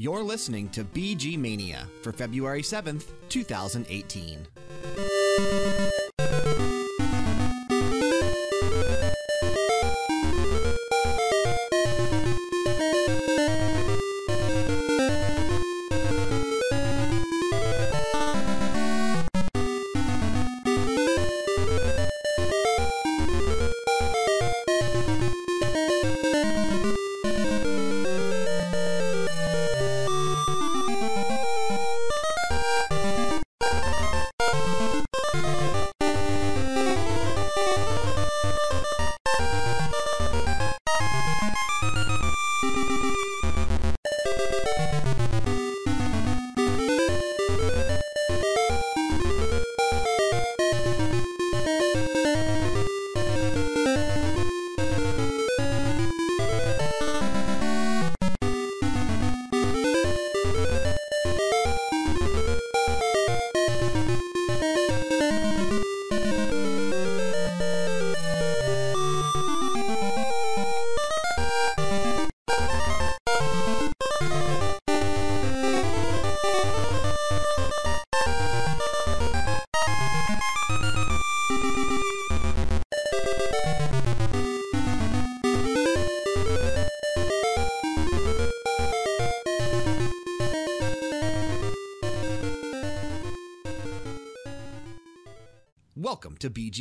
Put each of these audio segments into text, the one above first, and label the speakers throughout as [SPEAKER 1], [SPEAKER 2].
[SPEAKER 1] You're listening to BG Mania for February 7th, 2018.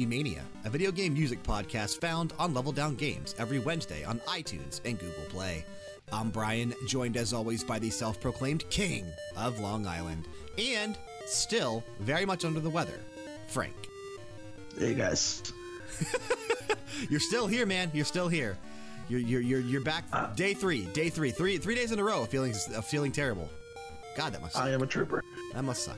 [SPEAKER 1] Mania, a video game music podcast found on Level Down Games every Wednesday on iTunes and Google Play. I'm Brian, joined as always by the self proclaimed king of Long Island, and still very much under the weather, Frank.
[SPEAKER 2] Hey guys.
[SPEAKER 1] You're still here, man. You're still here. You're, you're, you're, you're back. Uh. day three, day three, three, three days in a row of feeling, of feeling terrible. God, that must suck.
[SPEAKER 2] I am a trooper.
[SPEAKER 1] That must suck.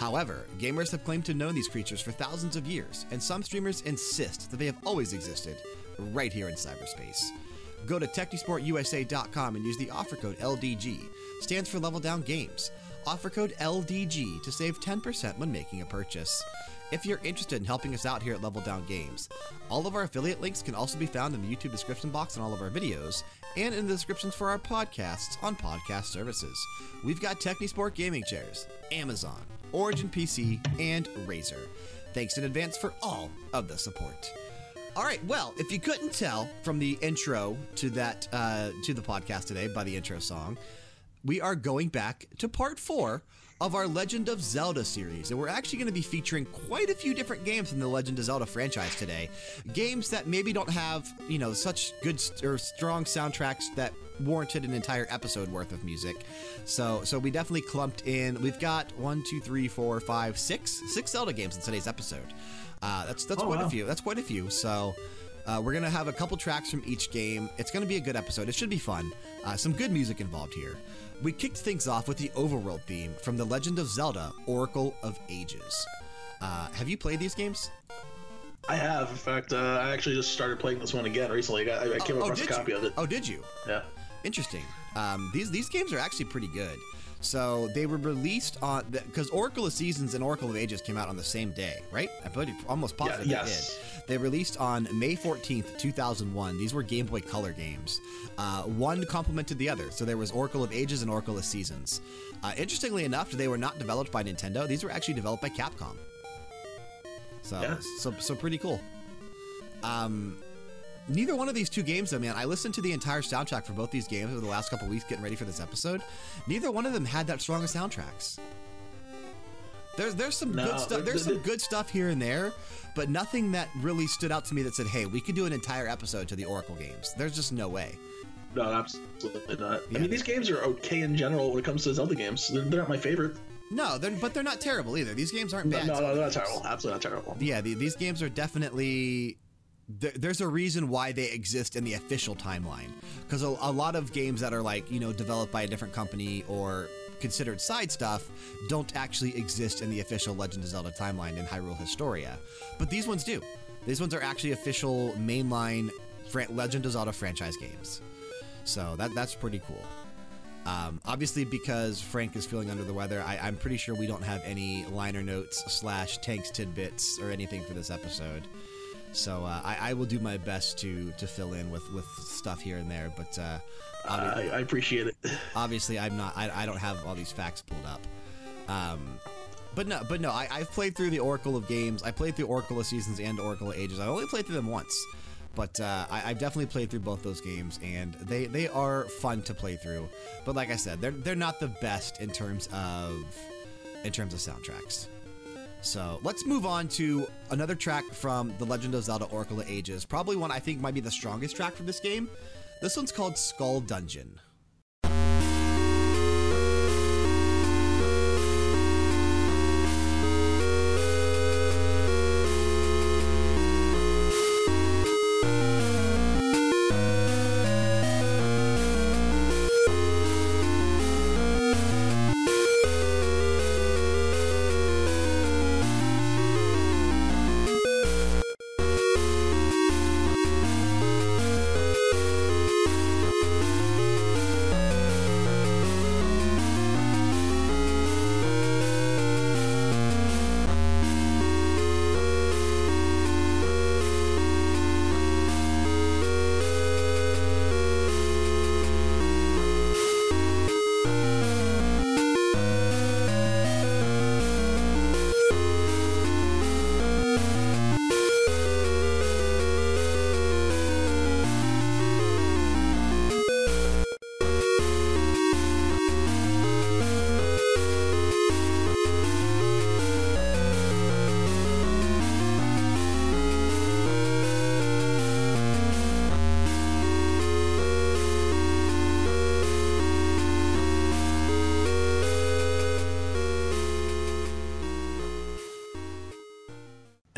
[SPEAKER 1] However, gamers have claimed to know these creatures for thousands of years, and some streamers insist that they have always existed right here in cyberspace. Go to TechnisportUSA.com and use the offer code LDG, stands for Level Down Games. Offer code LDG to save 10% when making a purchase. If you're interested in helping us out here at Level Down Games, all of our affiliate links can also be found in the YouTube description box on all of our videos and in the descriptions for our podcasts on podcast services. We've got Technisport gaming chairs, Amazon, Origin PC, and Razer. Thanks in advance for all of the support. All right, well, if you couldn't tell from the intro to that uh, to the podcast today by the intro song, we are going back to part four of our Legend of Zelda series. And we're actually going to be featuring quite a few different games in the Legend of Zelda franchise today. Games that maybe don't have, you know, such good or strong soundtracks that warranted an entire episode worth of music. So, so we definitely clumped in. We've got one, two, three, four, five, six, six Zelda games in today's episode. Uh, that's that's
[SPEAKER 2] Oh,
[SPEAKER 1] quite a few. That's quite a few. So. Uh, we're going to have a couple tracks from each game. It's going to be a good episode. It should be fun. Uh, some good music involved here. We kicked things off with the overworld theme from The Legend of Zelda Oracle of Ages. Uh, have you played these games?
[SPEAKER 2] I have. In fact, uh, I actually just started playing this one again recently. I, I came across a copy
[SPEAKER 1] you?
[SPEAKER 2] of it.
[SPEAKER 1] Oh, did you?
[SPEAKER 2] Yeah.
[SPEAKER 1] Interesting. Um, these these games are actually pretty good. So they were released on because Oracle of Seasons and Oracle of Ages came out on the same day, right? I believe almost positive
[SPEAKER 2] Yeah,
[SPEAKER 1] they
[SPEAKER 2] yes.
[SPEAKER 1] They released on May 14th, 2001. These were Game Boy Color games. Uh, one complemented the other. So there was Oracle of Ages and Oracle of Seasons. Uh, interestingly enough, they were not developed by Nintendo. These were actually developed by Capcom. So,
[SPEAKER 2] Yeah.
[SPEAKER 1] so, so pretty cool. Um, neither one of these two games, though, man, I listened to the entire soundtrack for both these games over the last couple weeks getting ready for this episode. Neither one of them had that strong of soundtracks. There's there's some
[SPEAKER 2] No,
[SPEAKER 1] good stuff. There's some good stuff here and there, but nothing that really stood out to me that said, "Hey, we could do an entire episode to the Oracle games." There's just no way.
[SPEAKER 2] No, absolutely not.
[SPEAKER 1] Yeah.
[SPEAKER 2] I mean, these games are okay in general when it comes to Zelda games. They're, they're not my favorite.
[SPEAKER 1] No, they're, but they're not terrible either. These games aren't bad.
[SPEAKER 2] no, no,
[SPEAKER 1] Zelda
[SPEAKER 2] they're not terrible. Absolutely not terrible.
[SPEAKER 1] Yeah, the, these games are definitely. There, there's a reason why they exist in the official timeline. Because a, a lot of games that are like, you know, developed by a different company or considered side stuff don't actually exist in the official Legend of Zelda timeline in Hyrule Historia. But these ones do. These ones are actually official mainline Legend of Zelda franchise games. So that, that's pretty cool. Um, obviously, because Frank is feeling under the weather, I, am pretty sure we don't have any liner notes slash tanks tidbits or anything for this episode. So uh, I, I, will do my best to to fill in with, with stuff here and there. But uh,
[SPEAKER 2] I, I, appreciate it.
[SPEAKER 1] Obviously, I'm not. I, I don't have all these facts pulled up. Um, but no, but no. I, I've played through the Oracle of Games. I played through Oracle of Seasons and Oracle of Ages. I only played through them once. But uh, I, have definitely played through both those games, and they, they are fun to play through. But like I said, they're they're not the best in terms of in terms of soundtracks. So let's move on to another track from The Legend of Zelda Oracle of Ages. Probably one I think might be the strongest track from this game. This one's called Skull Dungeon.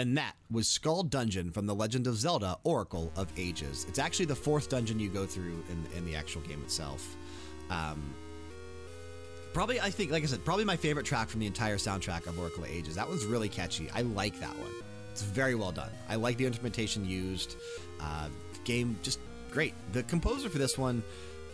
[SPEAKER 1] And that was Skull Dungeon from The Legend of Zelda Oracle of Ages. It's actually the fourth dungeon you go through in, in the actual game itself. Um, probably, I think, like I said, probably my favorite track from the entire soundtrack of Oracle of Ages. That one's really catchy. I like that one. It's very well done. I like the instrumentation used. Uh, game just great. The composer for this one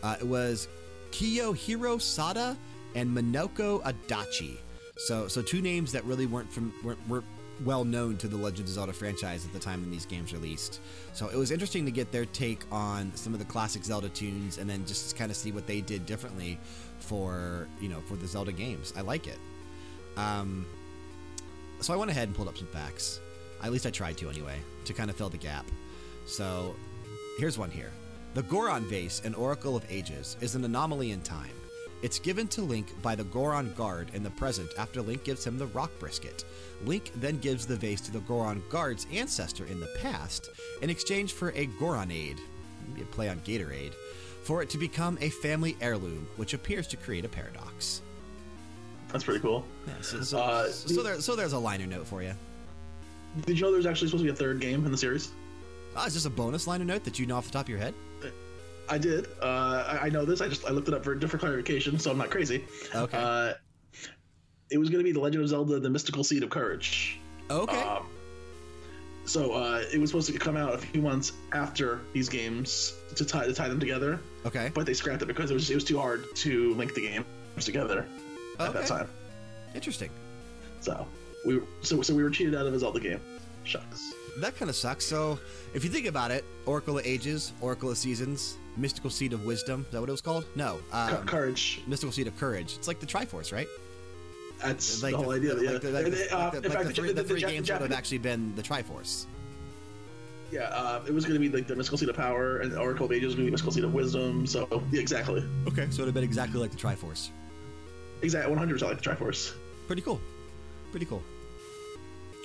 [SPEAKER 1] uh, was Kiyohiro Sada and Minako Adachi. So, so two names that really weren't from weren't, weren't well known to the Legend of Zelda franchise at the time when these games released. So it was interesting to get their take on some of the classic Zelda tunes and then just kind of see what they did differently for, you know, for the Zelda games. I like it. Um, so I went ahead and pulled up some facts. At least I tried to anyway, to kind of fill the gap. So here's one here. The Goron vase in Oracle of Ages is an anomaly in time. It's given to Link by the Goron Guard in the present after Link gives him the rock brisket. Link then gives the vase to the Goron Guard's ancestor in the past in exchange for a Goronade, maybe a play on Gatorade, for it to become a family heirloom, which appears to create a paradox.
[SPEAKER 2] That's pretty cool.
[SPEAKER 1] Yeah, so, so, uh, so, there, so there's a liner note for you.
[SPEAKER 2] Did you know there's actually supposed to be a third game in the series?
[SPEAKER 1] Oh, is this a bonus liner note that you know off the top of your head?
[SPEAKER 2] I did. Uh, I know this. I just I looked it up for a different clarification, so I'm not crazy.
[SPEAKER 1] Okay.
[SPEAKER 2] Uh, it was going to be the Legend of Zelda: The Mystical Seed of Courage.
[SPEAKER 1] Okay. Um,
[SPEAKER 2] so uh, it was supposed to come out a few months after these games to tie to tie them together.
[SPEAKER 1] Okay.
[SPEAKER 2] But they scrapped it because it was it was too hard to link the games together at that time.
[SPEAKER 1] Interesting.
[SPEAKER 2] So we so so we were cheated out of a Zelda game. Shucks.
[SPEAKER 1] That kind of sucks. So if you think about it, Oracle of Ages, Oracle of Seasons, Mystical Seed of Wisdom. Is that what it was called? No.
[SPEAKER 2] Um, courage.
[SPEAKER 1] Mystical Seed of Courage. It's like the Triforce, right?
[SPEAKER 2] That's like the whole idea. Like the, like the,
[SPEAKER 1] like fact, the three, the three games would have actually been the Triforce.
[SPEAKER 2] Yeah, uh, it was going to be like the Mystical Seed of Power, and the Oracle of Ages was going to be Mystical Seed of Wisdom. So, yeah, exactly.
[SPEAKER 1] Okay, so it would have been exactly like the Triforce.
[SPEAKER 2] Exactly, 100% like the Triforce.
[SPEAKER 1] Pretty cool. Pretty cool.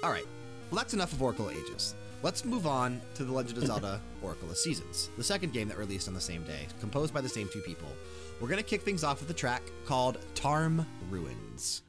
[SPEAKER 1] All right. Well, that's enough of Oracle Ages. Let's move on to The Legend of Zelda Oracle of Seasons, the second game that released on the same day, composed by the same two people. We're going to kick things off with a track called Tarm Ruins.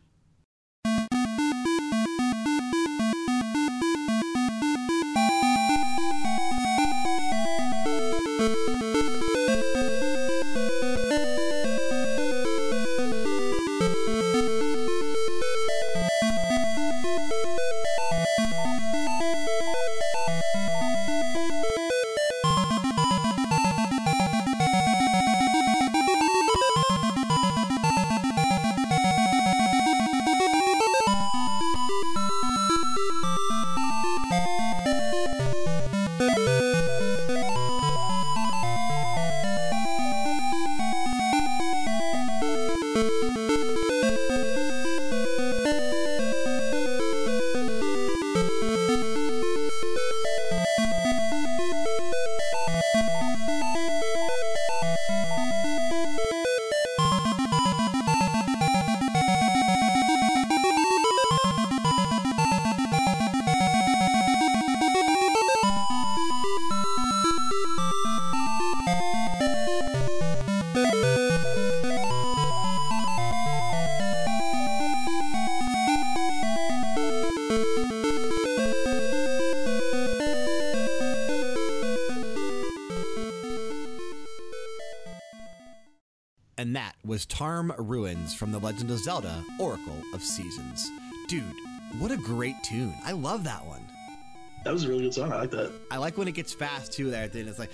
[SPEAKER 1] Was Tarm Ruins from The Legend of Zelda Oracle of Seasons. Dude, what a great tune. I love that one.
[SPEAKER 2] That was a really good song. I like that.
[SPEAKER 1] I like when it gets fast too. There, then it's like,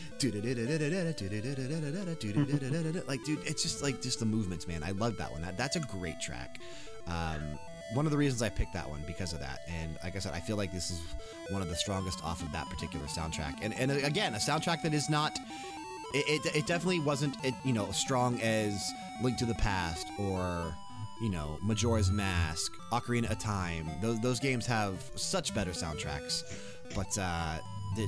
[SPEAKER 1] like, dude, it's just like just the movements, man. I love that one. That, that's a great track. Um, one of the reasons I picked that one because of that. And like I said, I feel like this is one of the strongest off of that particular soundtrack. And and again, a soundtrack that is not. It, it, it definitely wasn't it, you know strong as Link to the Past or you know Majora's Mask, Ocarina of Time. Those those games have such better soundtracks, but uh,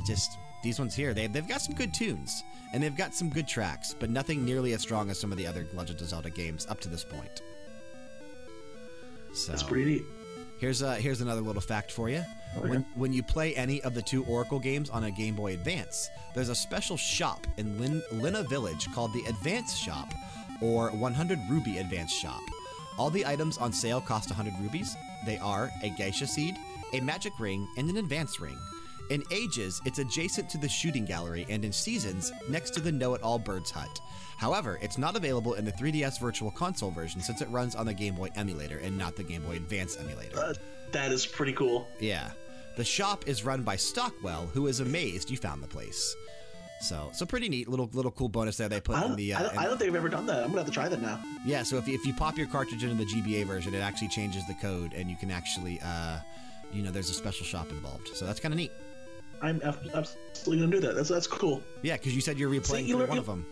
[SPEAKER 1] just these ones here they they've got some good tunes and they've got some good tracks, but nothing nearly as strong as some of the other Legend of Zelda games up to this point. So
[SPEAKER 2] That's pretty neat.
[SPEAKER 1] Here's uh, here's another little fact for you.
[SPEAKER 2] Okay.
[SPEAKER 1] When when you play any of the two Oracle games on a Game Boy Advance, there's a special shop in Lin- Lynna Village called the Advance Shop, or 100 Ruby Advance Shop. All the items on sale cost 100 rubies. They are a Gasha Seed, a Magic Ring, and an Advance Ring. In Ages, it's adjacent to the Shooting Gallery, and in Seasons, next to the Know It All Birds Hut. However, it's not available in the 3DS Virtual Console version since it runs on the Game Boy emulator and not the Game Boy Advance emulator.
[SPEAKER 2] Uh, that is pretty cool.
[SPEAKER 1] Yeah. The shop is run by Stockwell, who is amazed you found the place. So, so pretty neat little little cool bonus there they put in the. Uh,
[SPEAKER 2] I, don't, I don't think I've ever done that. I'm gonna have to try that now.
[SPEAKER 1] yeah, so if you, if you pop your cartridge into the GBA version, it actually changes the code, and you can actually, uh, you know, there's a special shop involved. So that's kind of neat.
[SPEAKER 2] I'm absolutely gonna do that. That's that's cool.
[SPEAKER 1] Yeah, because you said you're replaying
[SPEAKER 2] you learn-
[SPEAKER 1] one
[SPEAKER 2] you-
[SPEAKER 1] of them.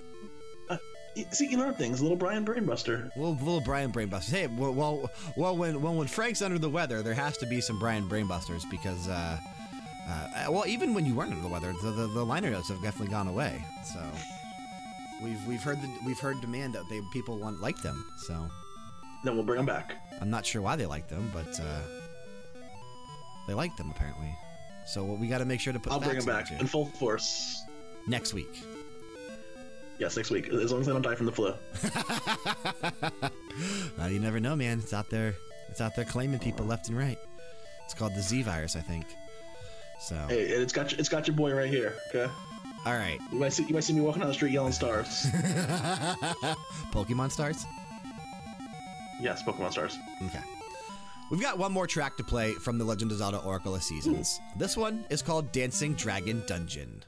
[SPEAKER 2] See, you learn things. Little Brian Brainbuster.
[SPEAKER 1] Little, little Brian Brainbuster. Hey, well, well, well, when, well, when Frank's under the weather, there has to be some Brian Brainbusters because, uh, uh, well, even when you weren't under the weather, the, the, the liner notes have definitely gone away. So we've we've heard the, we've heard demand that they people want like them. So
[SPEAKER 2] Then we'll bring them back.
[SPEAKER 1] I'm not sure why they like them, but uh, they like them apparently. So we got to make sure to put.
[SPEAKER 2] I'll bring them back in full force.
[SPEAKER 1] next week.
[SPEAKER 2] Yes, next week. As long as I don't die from the flu.
[SPEAKER 1] Uh, you never know, man. It's out there. It's out there claiming people left and right. It's called the Z virus, I think. So,
[SPEAKER 2] Hey, it's got it's got your boy right here. Okay.
[SPEAKER 1] all right.
[SPEAKER 2] You might see you might see me walking down the street yelling stars.
[SPEAKER 1] Pokemon stars?
[SPEAKER 2] yes, Pokemon stars.
[SPEAKER 1] Okay. We've got one more track to play from The Legend of Zelda Oracle of Seasons. This one is called Dancing Dragon Dungeon.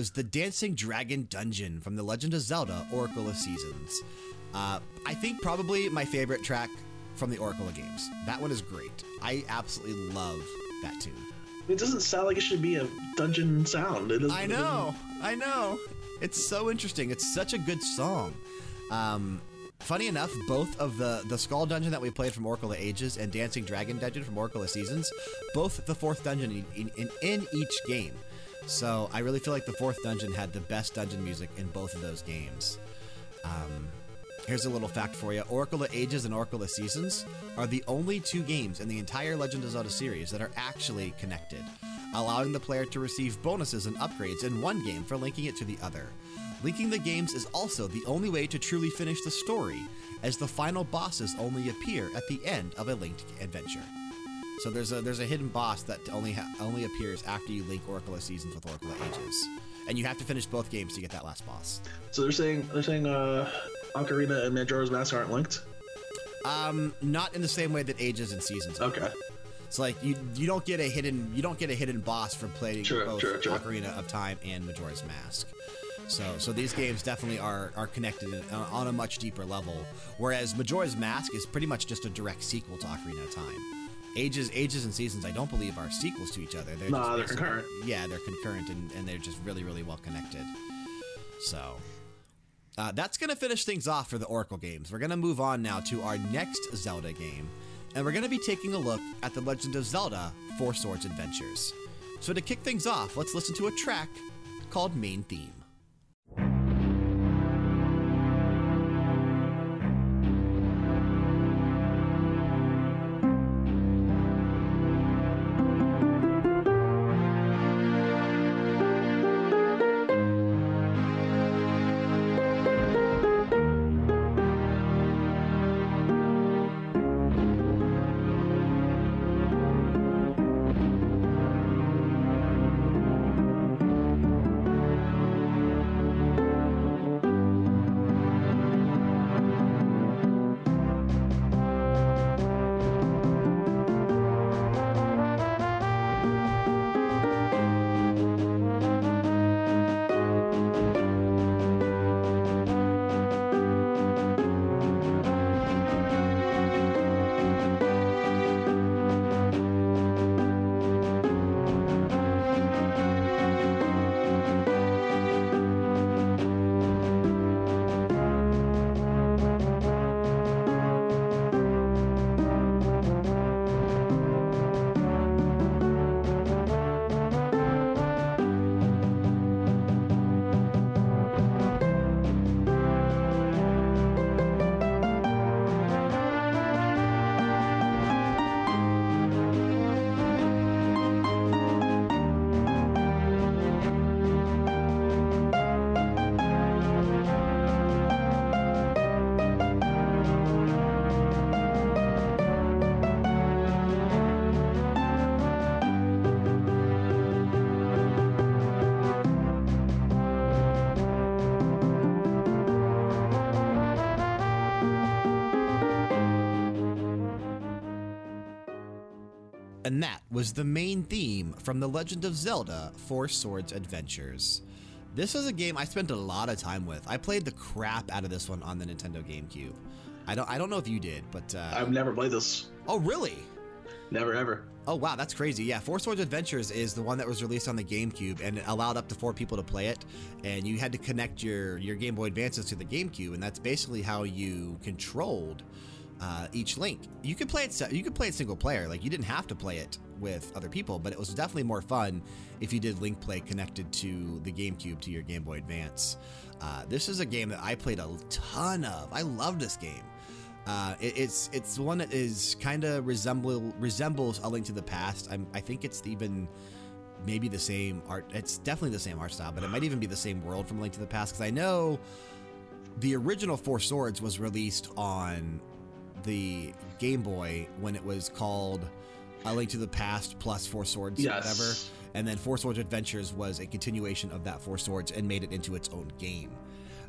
[SPEAKER 1] Was the Dancing Dragon Dungeon from The Legend of Zelda Oracle of Seasons. Uh, I think probably my favorite track from the Oracle of games. That one is great. I absolutely love that tune.
[SPEAKER 2] It doesn't sound like it should be a dungeon sound. It
[SPEAKER 1] I know, I know. It's so interesting. It's such a good song. Um, funny enough, both of the the Skull Dungeon that we played from Oracle of Ages and Dancing Dragon Dungeon from Oracle of Seasons, both the fourth dungeon in, in, in each game. So I really feel like the fourth dungeon had the best dungeon music in both of those games. Um, here's a little fact for you Oracle of Ages and Oracle of Seasons are the only two games in the entire Legend of Zelda series that are actually connected, allowing the player to receive bonuses and upgrades in one game for linking it to the other. Linking the games is also the only way to truly finish the story, as the final bosses only appear at the end of a linked adventure. So there's a there's a hidden boss that only only appears after you link Oracle of Seasons with Oracle of Ages, and you have to finish both games to get that last boss.
[SPEAKER 2] So they're saying they're saying uh, Ocarina and Majora's Mask aren't linked.
[SPEAKER 1] Um, not in the same way that Ages and Seasons. Are.
[SPEAKER 2] Okay.
[SPEAKER 1] It's like you you don't get a hidden you don't get a hidden boss from playing
[SPEAKER 2] Sure,
[SPEAKER 1] both
[SPEAKER 2] sure, sure.
[SPEAKER 1] Ocarina of Time and Majora's Mask. So so these games definitely are are connected in- on on a much deeper level. Whereas Majora's Mask is pretty much just a direct sequel to Ocarina of Time. Ages Ages and Seasons I don't believe are sequels to each other. They're
[SPEAKER 2] Nah,
[SPEAKER 1] just
[SPEAKER 2] they're concurrent.
[SPEAKER 1] Yeah, they're concurrent and, and they're just really really well connected. So. Uh, that's going to finish things off for the Oracle games. We're going to move on now to our next Zelda game, and we're going to be taking a look at The Legend of Zelda Four Swords Adventures. So, to kick things off, let's listen to a track called Main Theme. And that was the main theme from The Legend of Zelda Four Swords Adventures. This is a game I spent a lot of time with. I played the crap out of this one on the Nintendo GameCube. I don't, I don't know if you did, but. Uh,
[SPEAKER 2] I've never played this.
[SPEAKER 1] oh, really?
[SPEAKER 2] Never ever.
[SPEAKER 1] Oh wow, that's crazy. Yeah, Four Swords Adventures is the one that was released on the GameCube and it allowed up to four people to play it. And you had to connect your your Game Boy Advances to the GameCube, and that's basically how you controlled uh, each link. You could play it. You could play it single player. Like you didn't have to play it with other people, but it was definitely more fun if you did link play connected to the GameCube to your Game Boy Advance. Uh, this is a game that I played a ton of. I love this game. Uh, it, it's it's one that is kind of resemble resembles A Link to the Past. I'm, I think it's even maybe the same art. It's definitely the same art style, but it might even be the same world from Link to the Past because I know the original Four Swords was released on the Game Boy when it was called A Link to the Past plus Four Swords,
[SPEAKER 2] Yes.
[SPEAKER 1] whatever. And then Four Swords Adventures was a continuation of that Four Swords and made it into its own game.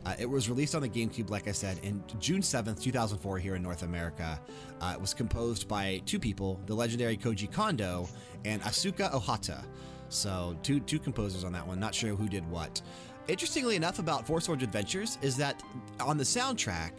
[SPEAKER 1] Uh, it was released on the GameCube, like I said, in June 7th, 2004, here in North America. Uh, it was composed by two people, the legendary Koji Kondo and Asuka Ohata. So, two, two composers on that one. Not sure who did what. Interestingly enough, about Four Swords Adventures is that on the soundtrack,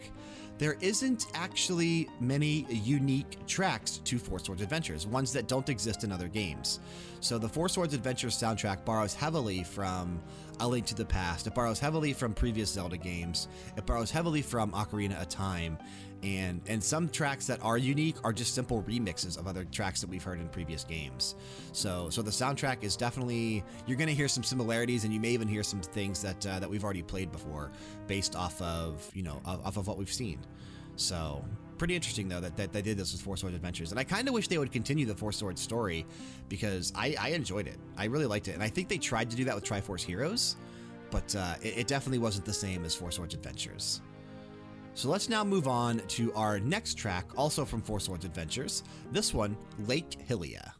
[SPEAKER 1] there isn't actually many unique tracks to Four Swords Adventures, ones that don't exist in other games. So the Four Swords Adventures soundtrack borrows heavily from A Link to the Past. It borrows heavily from previous Zelda games. It borrows heavily from Ocarina of Time. And, and some tracks that are unique are just simple remixes of other tracks that we've heard in previous games. So, so the soundtrack is definitely you're going to hear some similarities, and you may even hear some things that uh, that we've already played before, based off of you know off of what we've seen. So pretty interesting though that, that they did this with Four Swords Adventures, and I kind of wish they would continue the Four Swords story because I, I enjoyed it. I really liked it, and I think they tried to do that with Triforce Heroes, but uh, it, it definitely wasn't the same as Four Swords Adventures. So let's now move on to our next track, also from Four Swords Adventures. This one, Lake Hylia.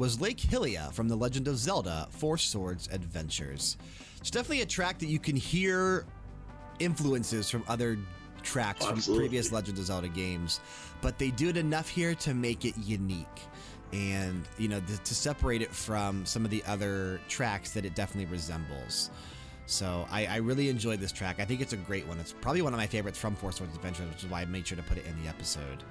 [SPEAKER 1] Was Lake Hylia from The Legend of Zelda Four Swords Adventures. It's definitely a track that you can hear influences from other tracks from previous Legend of Zelda games, but they do it enough here to make it unique. And, you know, to separate it from some of the other tracks that it definitely resembles. So I, I really enjoyed this track. I think it's a great one. It's probably one of my favorites from Four Swords Adventures, which is why I made sure to put it in the episode.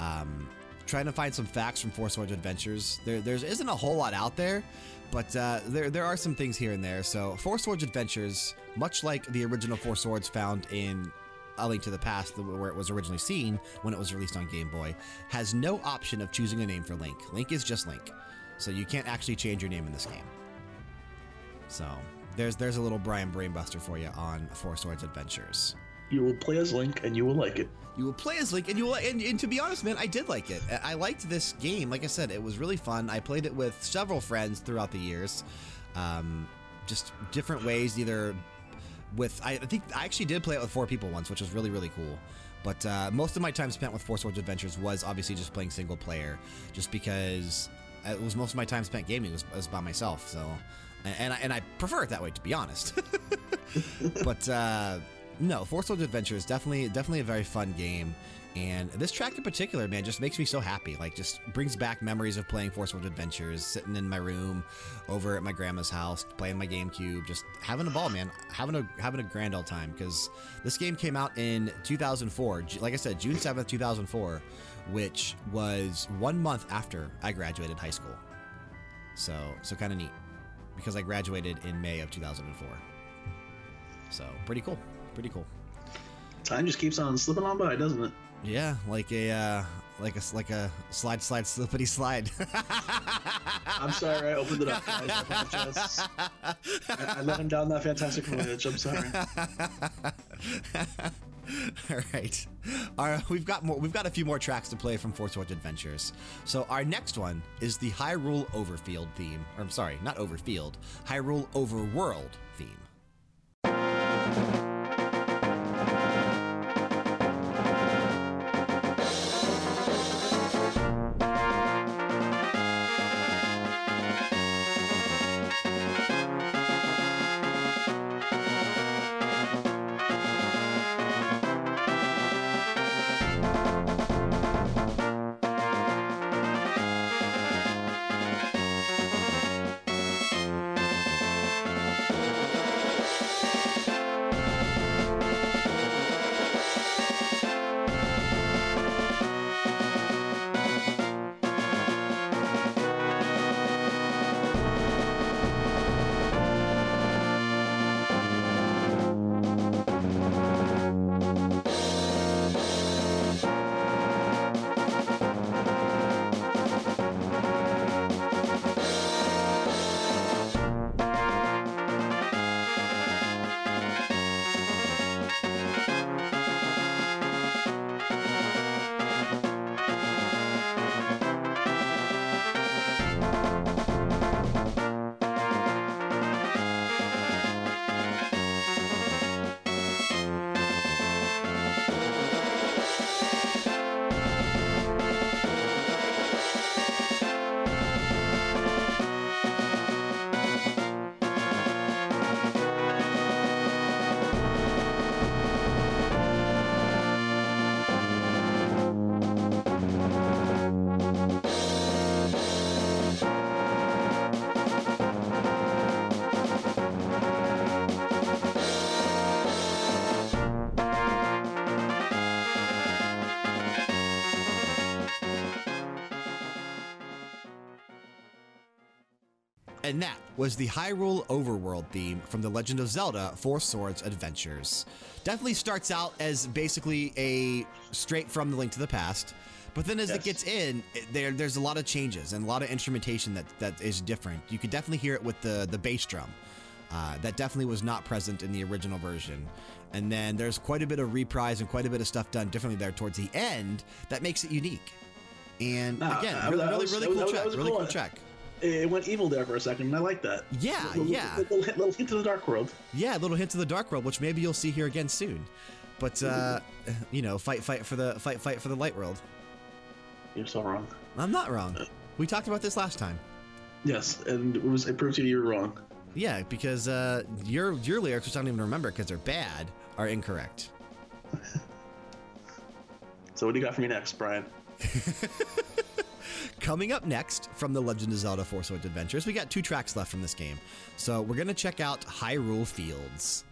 [SPEAKER 1] Um, trying to find some facts from Four Swords Adventures. There, there isn't a whole lot out there, but uh, there, there are some things here and there. So, Four Swords Adventures, much like the original Four Swords found in A Link to the Past, where it was originally seen when it was released on Game Boy, has no option of choosing a name for Link. Link is just Link. So, you can't actually change your name in this game. So, there's, there's a little Brian Brainbuster for you on Four Swords Adventures.
[SPEAKER 2] You will play as Link and you will like it.
[SPEAKER 1] You will play as Link, and you will. And, and to be honest, man, I did like it. I liked this game. Like I said, it was really fun. I played it with several friends throughout the years, um, just different ways. Either with, I, I think I actually did play it with four people once, which was really really cool. But uh, most of my time spent with Four Swords Adventures was obviously just playing single player, just because it was most of my time spent gaming was, was by myself. So, and and I, and I prefer it that way, to be honest. but uh, no, Four Swords Adventure is definitely definitely a very fun game. And this track in particular, man, just makes me so happy. Like, just brings back memories of playing Four Swords Adventures, sitting in my room, over at my grandma's house, playing my GameCube, just having a ball, man, having a having a grand old time. Because this game came out in 2004, like I said, June 7th, 2004, which was one month after I graduated high school. So, so kind of neat, because I graduated in May of 2004. So, pretty cool, pretty cool.
[SPEAKER 2] Time just keeps on slipping on by, doesn't it?
[SPEAKER 1] Yeah, like a uh, like a like a slide, slide, slippity slide.
[SPEAKER 2] I'm sorry I opened it up, guys. I apologize. I, I let him down that fantastic voyage. I'm sorry.
[SPEAKER 1] All right. All right, we've got more. We've got a few more tracks to play from Four Swords Adventures. So our next one is the Hyrule Overfield theme. Or I'm sorry, not Overfield. Hyrule Overworld theme. And that was the Hyrule Overworld theme from The Legend of Zelda Four Swords Adventures. Definitely starts out as basically a straight from The Link to the Past, but then as it gets in, there, there's a lot of changes and a lot of instrumentation that, that is different. You could definitely hear it with the, the bass drum. Uh, that definitely was not present in the original version. And then there's quite a bit of reprise and quite a bit of stuff done differently there towards the end that makes it unique. And
[SPEAKER 2] Nah,
[SPEAKER 1] again,
[SPEAKER 2] I-
[SPEAKER 1] really,
[SPEAKER 2] was-
[SPEAKER 1] really cool
[SPEAKER 2] that
[SPEAKER 1] track.
[SPEAKER 2] was
[SPEAKER 1] Really
[SPEAKER 2] cool.
[SPEAKER 1] cool track.
[SPEAKER 2] It went evil there for a second, and I like that.
[SPEAKER 1] Yeah,
[SPEAKER 2] Little-
[SPEAKER 1] yeah.
[SPEAKER 2] Little, little hint to the dark world.
[SPEAKER 1] Yeah, little hint to the Dark World, which maybe you'll see here again soon. But uh, you know, fight, fight for the fight, fight for the Light World.
[SPEAKER 2] You're so wrong.
[SPEAKER 1] I'm not wrong. We talked about this last time.
[SPEAKER 2] Yes, and it was it proved to you you're wrong.
[SPEAKER 1] Yeah, because uh, your your lyrics, which I don't even remember because they're bad, are incorrect.
[SPEAKER 2] So what do you got for me next, Brian?
[SPEAKER 1] Coming up next from The Legend of Zelda Four Swords Adventures, we got two tracks left from this game. So we're going to check out Hyrule Fields.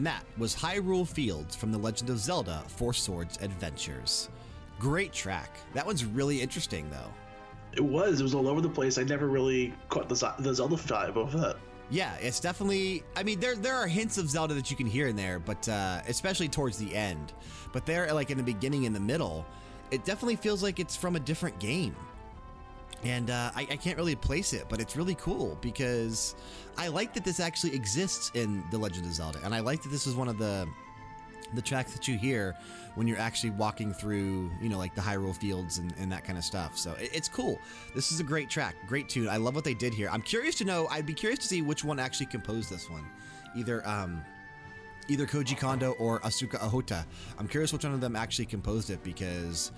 [SPEAKER 1] And that was Hyrule Fields from The Legend of Zelda Four Swords Adventures. Great track. That one's really interesting, though.
[SPEAKER 2] It was. It was all over the place. I never really caught the the Zelda vibe of that.
[SPEAKER 1] Yeah, it's definitely. I mean, there there are hints of Zelda that you can hear in there, but uh, especially towards the end. But there, like in the beginning, in the middle, it definitely feels like it's from a different game. And uh, I, I can't really place it, but it's really cool because I like that this actually exists in The Legend of Zelda, and I like that this is one of the the tracks that you hear when you're actually walking through, you know, like the Hyrule Fields and, and that kind of stuff. So it- it's cool. This is a great track, great tune. I love what they did here. I'm curious to know. I'd be curious to see which one actually composed this one, either um, either Koji Kondo or Asuka Ohta. I'm curious which one of them actually composed it because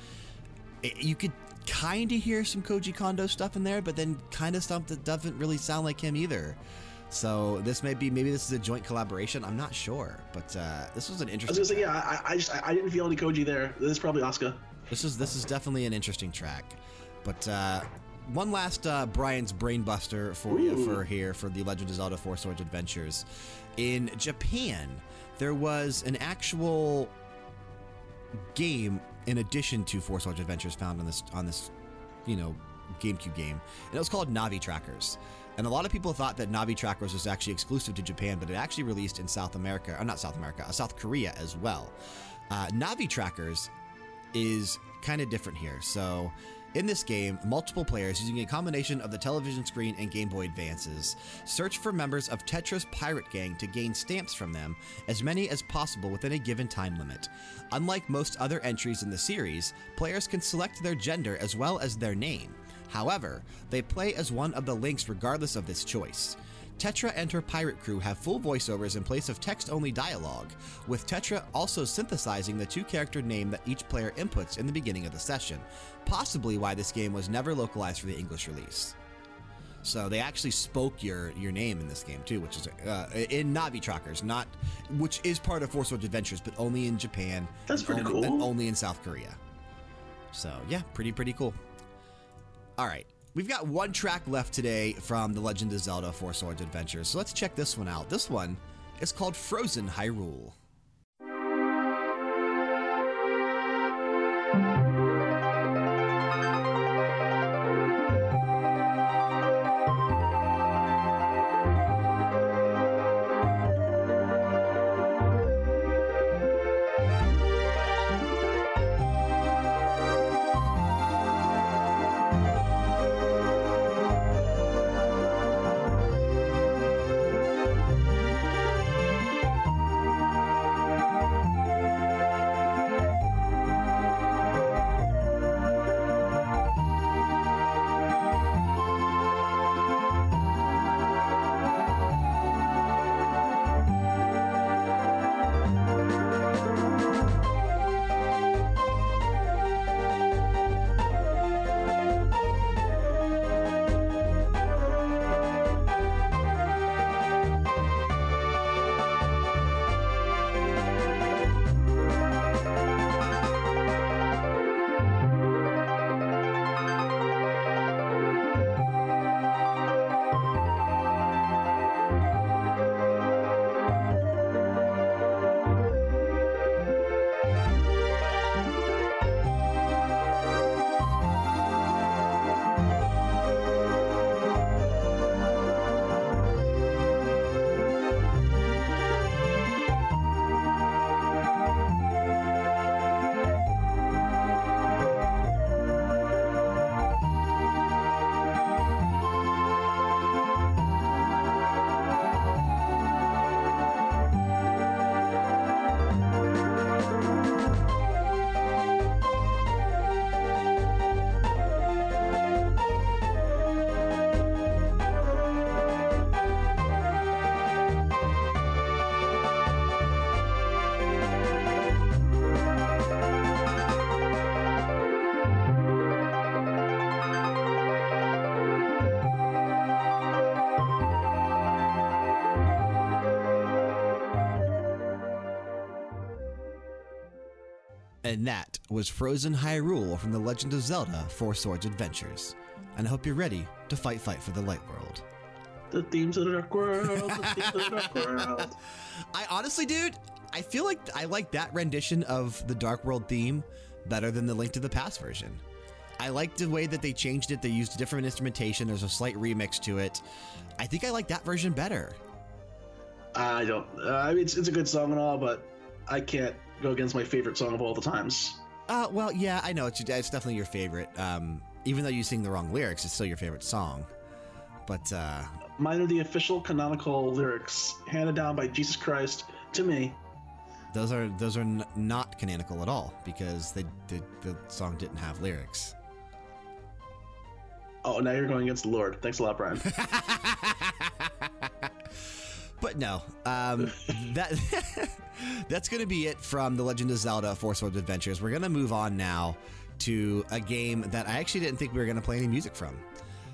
[SPEAKER 1] it, you could kind of hear some Koji Kondo stuff in there, but then kind of stuff that doesn't really sound like him either. So this may be maybe this is a joint collaboration. I'm not sure, but uh, this was an interesting.
[SPEAKER 2] I was gonna say,
[SPEAKER 1] track.
[SPEAKER 2] yeah, I, I just I, didn't feel any Koji there. This is probably Asuka.
[SPEAKER 1] This is this is definitely an interesting track, but uh, one last uh, Brian's brainbuster for you
[SPEAKER 2] Ooh.
[SPEAKER 1] for here for the Legend of Zelda: Four Swords Adventures. In Japan, there was an actual game in addition to Four Swords Adventures found on this on this, you know, GameCube game, and it was called Navi Trackers. And a lot of people thought that Navi Trackers was actually exclusive to Japan, but it actually released in South America, or not South America, uh, South Korea as well. Uh, Navi Trackers is kind of different here. So, in this game, multiple players using a combination of the television screen and Game Boy Advances search for members of Tetra's pirate gang to gain stamps from them, as many as possible within a given time limit. Unlike most other entries in the series, players can select their gender as well as their name. However, they play as one of the links regardless of this choice. Tetra and her pirate crew have full voiceovers in place of text only dialogue, with Tetra also synthesizing the two character name that each player inputs in the beginning of the session, possibly why this game was never localized for the English release. So they actually spoke your your name in this game too, which is uh, in Navi Trackers, not which is part of Four Swords Adventures, but only in Japan.
[SPEAKER 2] That's pretty
[SPEAKER 1] only,
[SPEAKER 2] cool.
[SPEAKER 1] And only in South Korea. So yeah, pretty pretty cool. All right, we've got one track left today from The Legend of Zelda: Four Swords Adventures. So let's check this one out. This one is called Frozen Hyrule. And that was Frozen Hyrule from The Legend of Zelda Four Swords Adventures. And I hope you're ready to fight, fight for the light world.
[SPEAKER 2] The themes of the dark world. The themes of the dark world.
[SPEAKER 1] I honestly, dude, I feel like I like that rendition of the Dark World theme better than the Link to the Past version. I like the way that they changed it. They used different instrumentation. There's a slight remix to it. I think I like that version better.
[SPEAKER 2] I don't. Uh, I mean, it's, it's a good song and all, but I can't go against my favorite song of all the times.
[SPEAKER 1] Uh, well, yeah, I know. It's, it's definitely your favorite. Um, even though you sing the wrong lyrics, it's still your favorite song. But, uh,
[SPEAKER 2] Mine are the official canonical lyrics handed down by Jesus Christ to me.
[SPEAKER 1] those are those are n- not canonical at all because they, the the song didn't have lyrics.
[SPEAKER 2] Oh, now you're going against the Lord. Thanks a lot, Brian.
[SPEAKER 1] But no, um, that that's going to be it from The Legend of Zelda Four Swords Adventures. We're going to move on now to a game that I actually didn't think we were going to play any music from.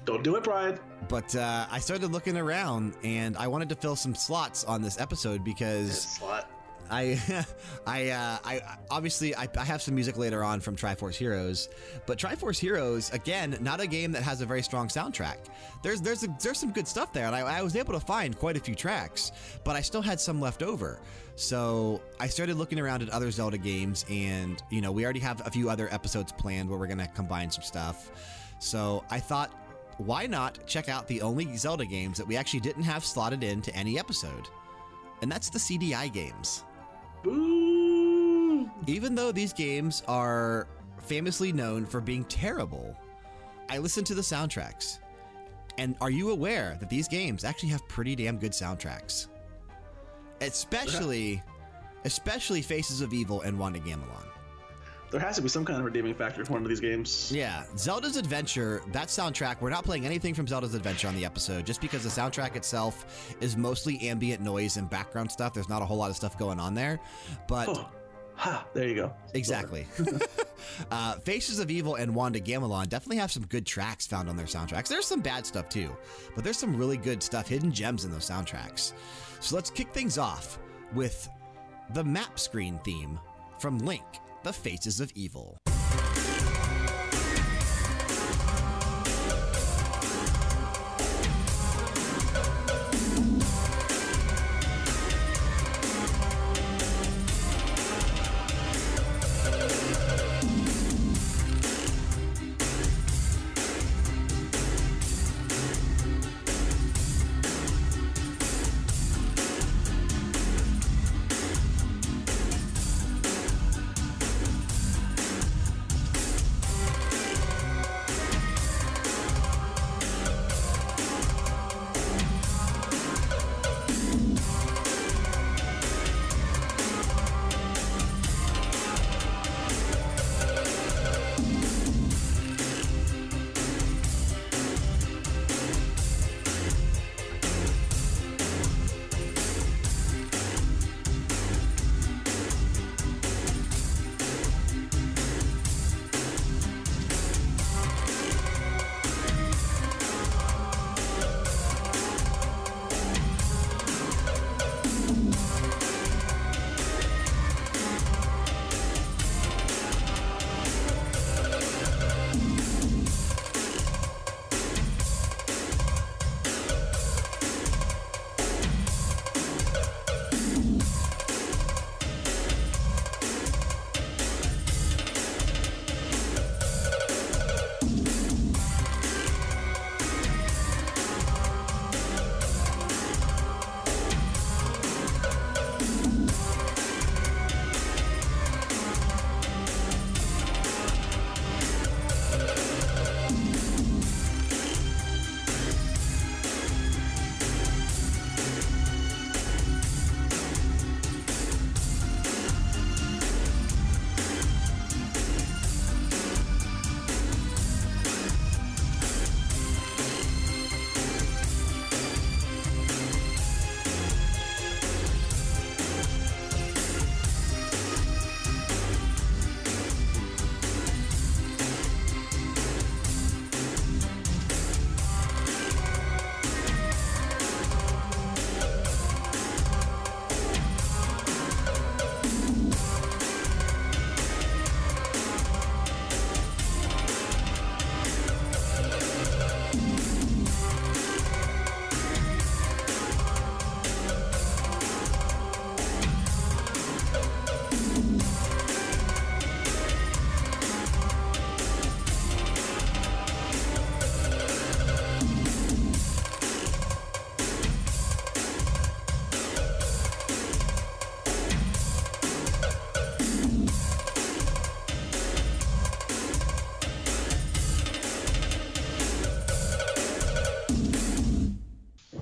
[SPEAKER 2] don't do it, Brian.
[SPEAKER 1] But uh, I started looking around and I wanted to fill some slots on this episode because. I, I, uh, I obviously I, I have some music later on from Triforce Heroes, but Triforce Heroes again, not a game that has a very strong soundtrack. There's there's a, there's some good stuff there, and I, I was able to find quite a few tracks, but I still had some left over. So I started looking around at other Zelda games, and you know we already have a few other episodes planned where we're gonna combine some stuff. So I thought why not check out the only Zelda games that we actually didn't have slotted into any episode? And that's the CDI games. Even though these games are famously known for being terrible, I listened to the soundtracks. And are you aware that these games actually have pretty damn good soundtracks? Especially, especially Faces of Evil and Wand of Gamelon.
[SPEAKER 2] There has to be some kind of redeeming factor for one of these games.
[SPEAKER 1] Yeah, Zelda's Adventure, that soundtrack, we're not playing anything from Zelda's Adventure on the episode just because the soundtrack itself is mostly ambient noise and background stuff. There's not a whole lot of stuff going on there. But
[SPEAKER 2] Oh, ha, there you go.
[SPEAKER 1] Exactly. uh, Faces of Evil and Wand of Gamelon definitely have some good tracks found on their soundtracks. There's some bad stuff too, but there's some really good stuff, hidden gems in those soundtracks. So let's kick things off with the map screen theme from Link, The Faces of Evil.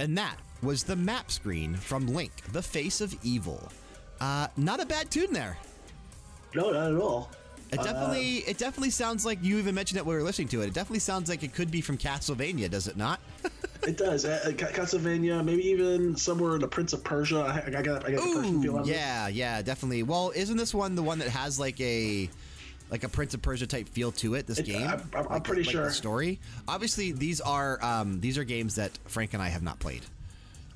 [SPEAKER 1] And that was the map screen from Link, The Face of Evil. Uh, not a bad tune there.
[SPEAKER 2] No, not at all.
[SPEAKER 1] It definitely, it definitely sounds like you even mentioned it when we were listening to it. It definitely sounds like it could be from Castlevania, does it not?
[SPEAKER 2] It does. Uh, uh, Castlevania, maybe even somewhere in the Prince of Persia. I, I got, I got the Persian feel
[SPEAKER 1] Ooh,
[SPEAKER 2] of it.
[SPEAKER 1] yeah, yeah, definitely. Well, isn't this one the one that has like a like a Prince of Persia type feel to it? This
[SPEAKER 2] It-
[SPEAKER 1] game,
[SPEAKER 2] I'm- I'm
[SPEAKER 1] Like-
[SPEAKER 2] pretty
[SPEAKER 1] like
[SPEAKER 2] sure.
[SPEAKER 1] The story. Obviously, these are um, these are games that Frank and I have not played.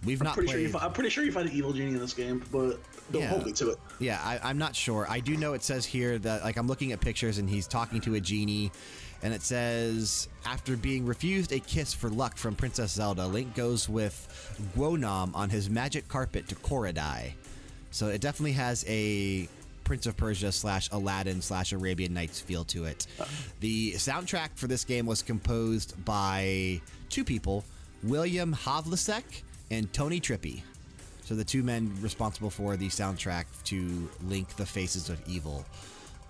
[SPEAKER 1] We've
[SPEAKER 2] I'm
[SPEAKER 1] not
[SPEAKER 2] pretty sure you.
[SPEAKER 1] played.
[SPEAKER 2] Fi- I'm pretty sure you find an evil genie in this game, but don't
[SPEAKER 1] Yeah.
[SPEAKER 2] hold me to it.
[SPEAKER 1] Yeah, I, I'm not sure. I do know it says here that, like, I'm looking at pictures and he's talking to a genie, and it says, after being refused a kiss for luck from Princess Zelda, Link goes with Gwonam on his magic carpet to Koridai. So it definitely has a Prince of Persia slash Aladdin slash Arabian Nights feel to it. The soundtrack for this game was composed by two people, William Havlicek and Tony Trippi. So the two men responsible for the soundtrack to Link: The Faces of Evil.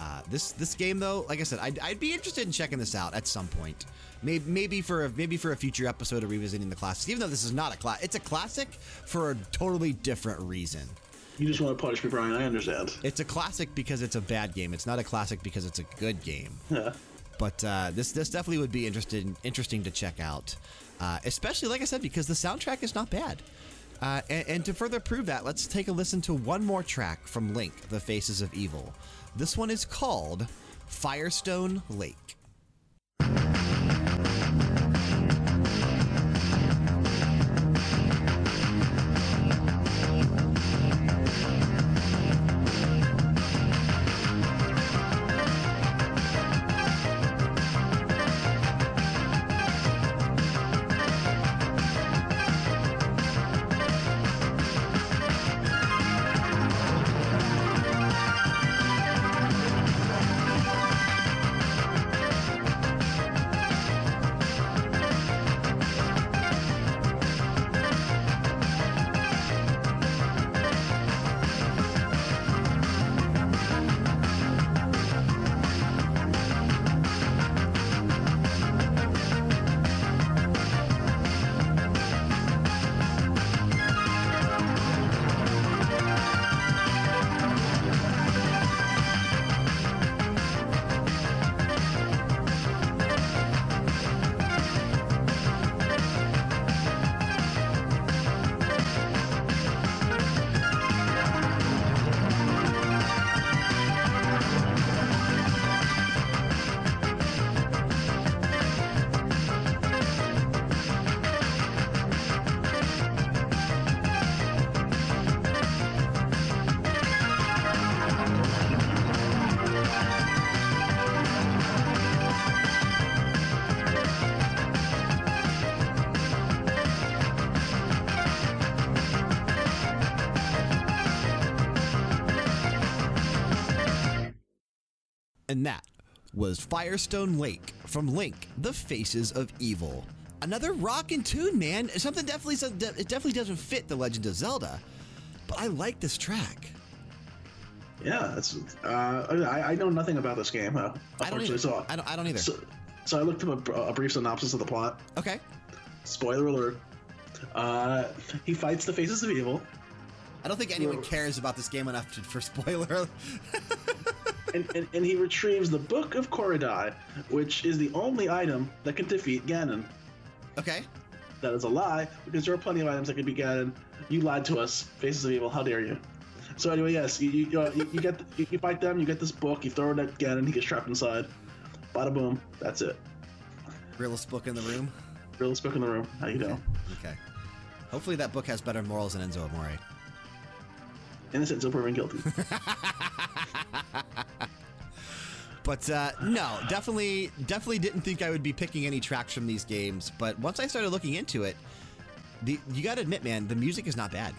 [SPEAKER 1] Uh, this this game though, like I said, I'd, I'd be interested in checking this out at some point. Maybe, maybe for a, maybe for a future episode of revisiting the classics. Even though this is not a class, it's a classic for a totally different reason.
[SPEAKER 2] You just want to punish me, Brian. I understand.
[SPEAKER 1] It's a classic because it's a bad game. It's not a classic because it's a good game. But uh, this this definitely would be interesting interesting to check out, uh, especially like I said because the soundtrack is not bad. Uh, and, and to further prove that, let's take a listen to one more track from Link: The Faces of Evil. This one is called Firestone Lake. Was Firestone Lake from Link: The Faces of Evil. Another rockin' tune, man. Something definitely it definitely doesn't fit the Legend of Zelda, but I like this track.
[SPEAKER 2] Yeah, it's. Uh, I, I know nothing about this game. Uh,
[SPEAKER 1] I don't either.
[SPEAKER 2] So,
[SPEAKER 1] I don't. I don't either.
[SPEAKER 2] So, so I looked up a, a, brief synopsis of the plot.
[SPEAKER 1] Okay.
[SPEAKER 2] Spoiler alert. Uh, he fights the faces of evil.
[SPEAKER 1] I don't think anyone cares about this game enough to, for spoiler.
[SPEAKER 2] and, and, and, he retrieves the Book of Koridai, which is the only item that can defeat Ganon.
[SPEAKER 1] Okay.
[SPEAKER 2] That is a lie, because there are plenty of items that can beat Ganon. You lied to us, Faces of Evil. How dare you? So anyway, yes, you you, uh, you, you get you, you, fight them. You get this book. You throw it at Ganon. He gets trapped inside. Bada boom. That's it.
[SPEAKER 1] Realest book in the room.
[SPEAKER 2] Realest book in the room. How you
[SPEAKER 1] okay. Okay. Hopefully that book has better morals than Enzo Amore
[SPEAKER 2] innocent until proven guilty.
[SPEAKER 1] but uh, no, definitely, definitely didn't think I would be picking any tracks from these games. But once I started looking into it, the, you got to admit, man, the music is not bad.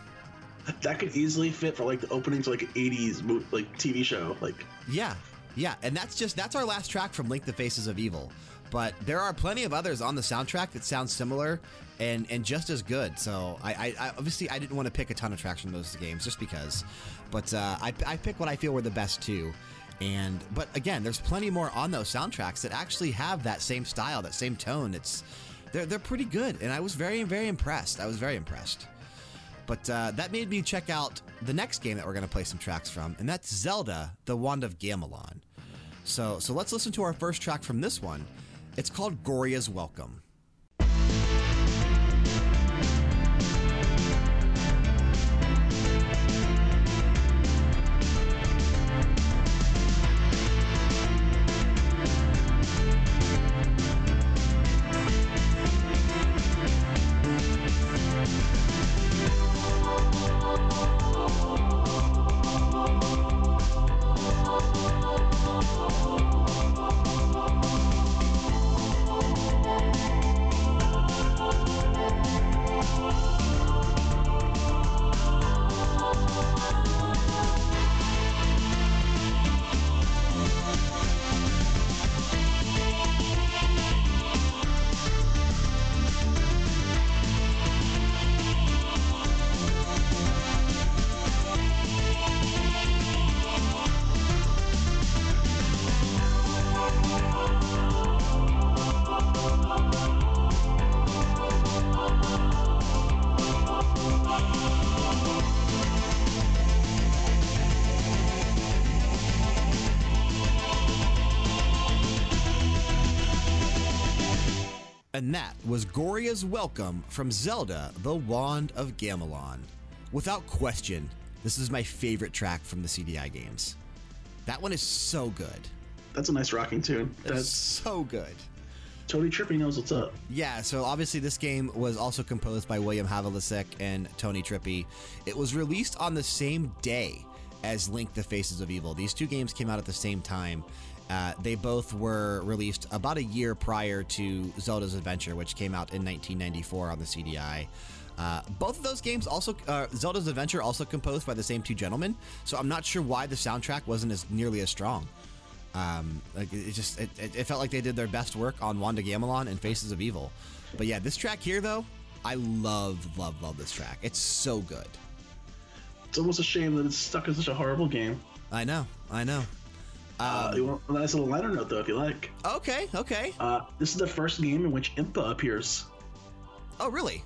[SPEAKER 2] That could easily fit for like the opening to like an '80s like TV show. Like,
[SPEAKER 1] yeah, yeah, and that's just that's our last track from Link: The Faces of Evil. But there are plenty of others on the soundtrack that sound similar and, and just as good. So I, I, I obviously I didn't want to pick a ton of tracks from those games just because. But uh, I, I pick what I feel were the best too. And but again, there's plenty more on those soundtracks that actually have that same style, that same tone. It's they're they're pretty good, and I was very very impressed. I was very impressed. But uh, that made me check out the next game that we're going to play some tracks from, and that's Zelda: The Wand of Gamelon. So so let's listen to our first track from this one. It's called Goria's Welcome. Was Goria's Welcome from Zelda The Wand of Gamelon. Without question, this is my favorite track from the CDI games. That one is so good.
[SPEAKER 2] That's a nice rocking tune.
[SPEAKER 1] That's so good.
[SPEAKER 2] Tony Trippi knows what's up.
[SPEAKER 1] Yeah, so obviously this game was also composed by William Havlicek and Tony Trippi. It was released on the same day as Link the Faces of Evil. These two games came out at the same time. Uh, they both were released about a year prior to Zelda's Adventure, which came out in 1994 on the CDI. Uh, both of those games also, uh, Zelda's Adventure also composed by the same two gentlemen, so I'm not sure why the soundtrack wasn't as nearly as strong. Um, like it just it, it felt like they did their best work on Wand of Gamelon and Faces of Evil. But yeah, this track here though, I love love love this track. It's so good.
[SPEAKER 2] It's almost a shame that it's stuck in such a horrible game.
[SPEAKER 1] I know, I know.
[SPEAKER 2] Uh, you want a nice little liner note though, if you like.
[SPEAKER 1] Okay, okay.
[SPEAKER 2] Uh, this is the first game in which Impa appears.
[SPEAKER 1] Oh really?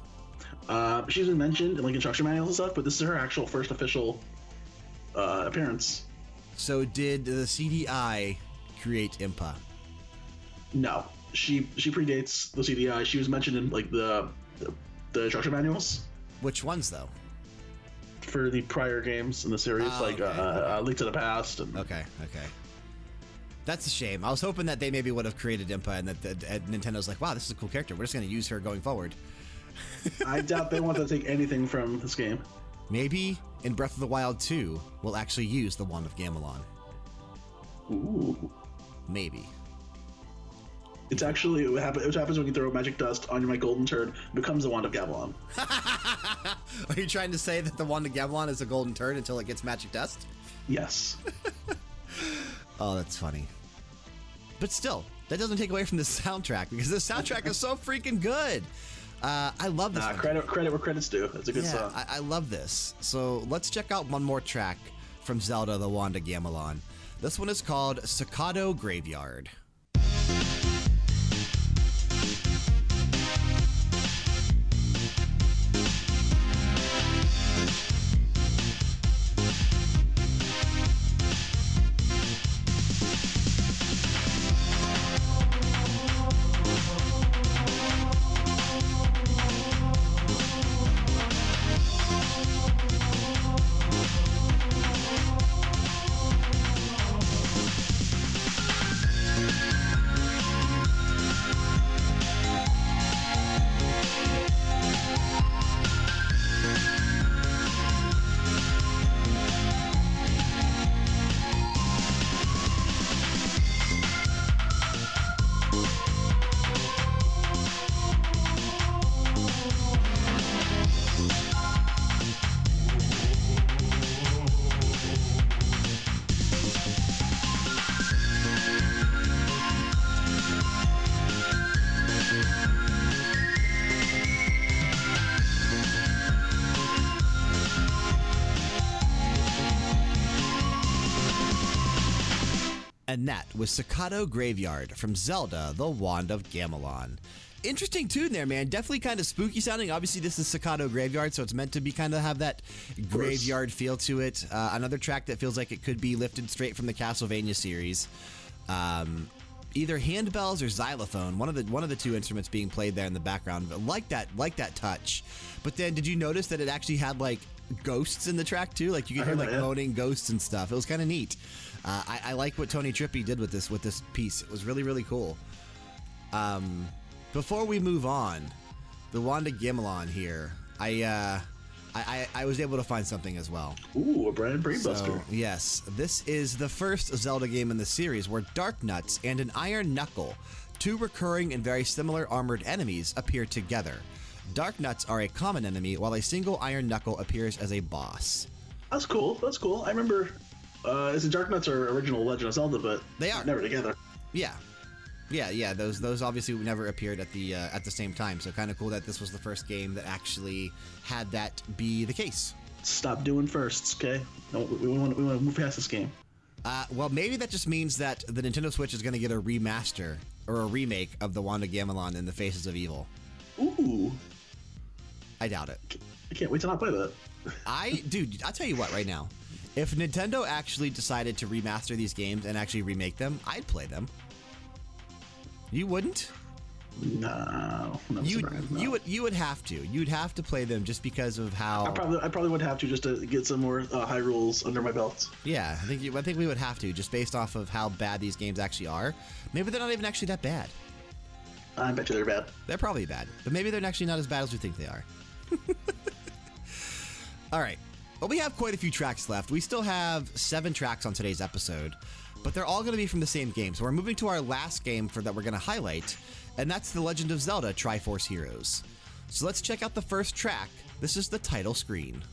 [SPEAKER 2] Uh, she's been mentioned in like instruction manuals and stuff, but this is her actual first official uh, appearance.
[SPEAKER 1] So did the CDI create Impa?
[SPEAKER 2] No, she she predates the CDI. She was mentioned in like the the, the instruction manuals
[SPEAKER 1] Which ones though?
[SPEAKER 2] for the prior games in the series,
[SPEAKER 1] Oh,
[SPEAKER 2] like
[SPEAKER 1] okay,
[SPEAKER 2] uh, uh, Link to the Past. And
[SPEAKER 1] Okay, okay. That's a shame. I was hoping that they maybe would have created Impa and that, that, that Nintendo's like, wow, this is a cool character. We're just going to use her going forward.
[SPEAKER 2] I doubt they want to take anything from this game.
[SPEAKER 1] Maybe in Breath of the Wild 2, we'll actually use the Wand of Gamelon.
[SPEAKER 2] Ooh.
[SPEAKER 1] Maybe.
[SPEAKER 2] It's actually what happens, what happens when you throw magic dust on my golden turd. Becomes the wand of Gamelon.
[SPEAKER 1] Are you trying to say that the Wand of Gamelon is a golden turd until it gets magic dust?
[SPEAKER 2] Yes.
[SPEAKER 1] Oh, that's funny. But still, that doesn't take away from the soundtrack because the soundtrack is so freaking good. Uh, I love this. One.
[SPEAKER 2] credit credit where credit's due. It's a good
[SPEAKER 1] yeah,
[SPEAKER 2] song.
[SPEAKER 1] I, I love this. So let's check out one more track from Zelda The Wand of Gamelon. This one is called Staccato Graveyard. That was Staccato Graveyard from Zelda The Wand of Gamelon. Interesting tune there, man. Definitely kind of spooky sounding. Obviously, this is Staccato Graveyard, so it's meant to be kind of have that graveyard feel to it. Uh, another track that feels like it could be lifted straight from the Castlevania series. Um, either handbells or xylophone, one of the one of the two instruments being played there in the background. But like that, like that touch. But then, did you notice that it actually had like ghosts in the track too? Like you could hear like
[SPEAKER 2] that, yeah.
[SPEAKER 1] moaning ghosts and stuff. It was kind of neat. Uh, I, I like what Tony Trippi did with this with this piece. It was really really cool. Um, before we move on, the Wand of Gamelon here. I uh, I, I I was able to find something as well.
[SPEAKER 2] Ooh, a brand brainbuster.
[SPEAKER 1] So, yes, this is the first Zelda game in the series where Dark Nuts and an Iron Knuckle, two recurring and very similar armored enemies, appear together. Dark Nuts are a common enemy, while a single Iron Knuckle appears as a boss.
[SPEAKER 2] That's cool. That's cool. I remember. Uh, is the Dark Nuts are original Legend of Zelda, but
[SPEAKER 1] They are.
[SPEAKER 2] never together.
[SPEAKER 1] Yeah, yeah, yeah. Those those obviously never appeared at the uh, at the same time. So kind of cool that this was the first game that actually had that be the case.
[SPEAKER 2] Stop doing firsts, okay? No, we, we want we want to move past this game.
[SPEAKER 1] Uh, well, maybe that just means that the Nintendo Switch is going to get a remaster or a remake of the Wand of Gamelon in the Faces of Evil.
[SPEAKER 2] Ooh,
[SPEAKER 1] I doubt it.
[SPEAKER 2] I can't wait to not play that.
[SPEAKER 1] I, dude, I'll tell you what right now. If Nintendo actually decided to remaster these games and actually remake them, I'd play them. You wouldn't?
[SPEAKER 2] Nah. know. when I was
[SPEAKER 1] You
[SPEAKER 2] Nintendo.
[SPEAKER 1] you would you would have to you'd have to play them just because of how
[SPEAKER 2] I probably I probably would have to just to get some more uh, high rules under my belt.
[SPEAKER 1] yeah I think you, I think we would have to just based off of how bad these games actually are. Maybe they're not even actually that bad.
[SPEAKER 2] I bet you they're bad.
[SPEAKER 1] They're probably bad, but maybe they're actually not as bad as we think they are. All right. Well, we have quite a few tracks left. We still have seven tracks on today's episode, but they're all going to be from the same game. So we're moving to our last game for that we're going to highlight, and that's The Legend of Zelda Triforce Heroes. So let's check out the first track. This is the title screen.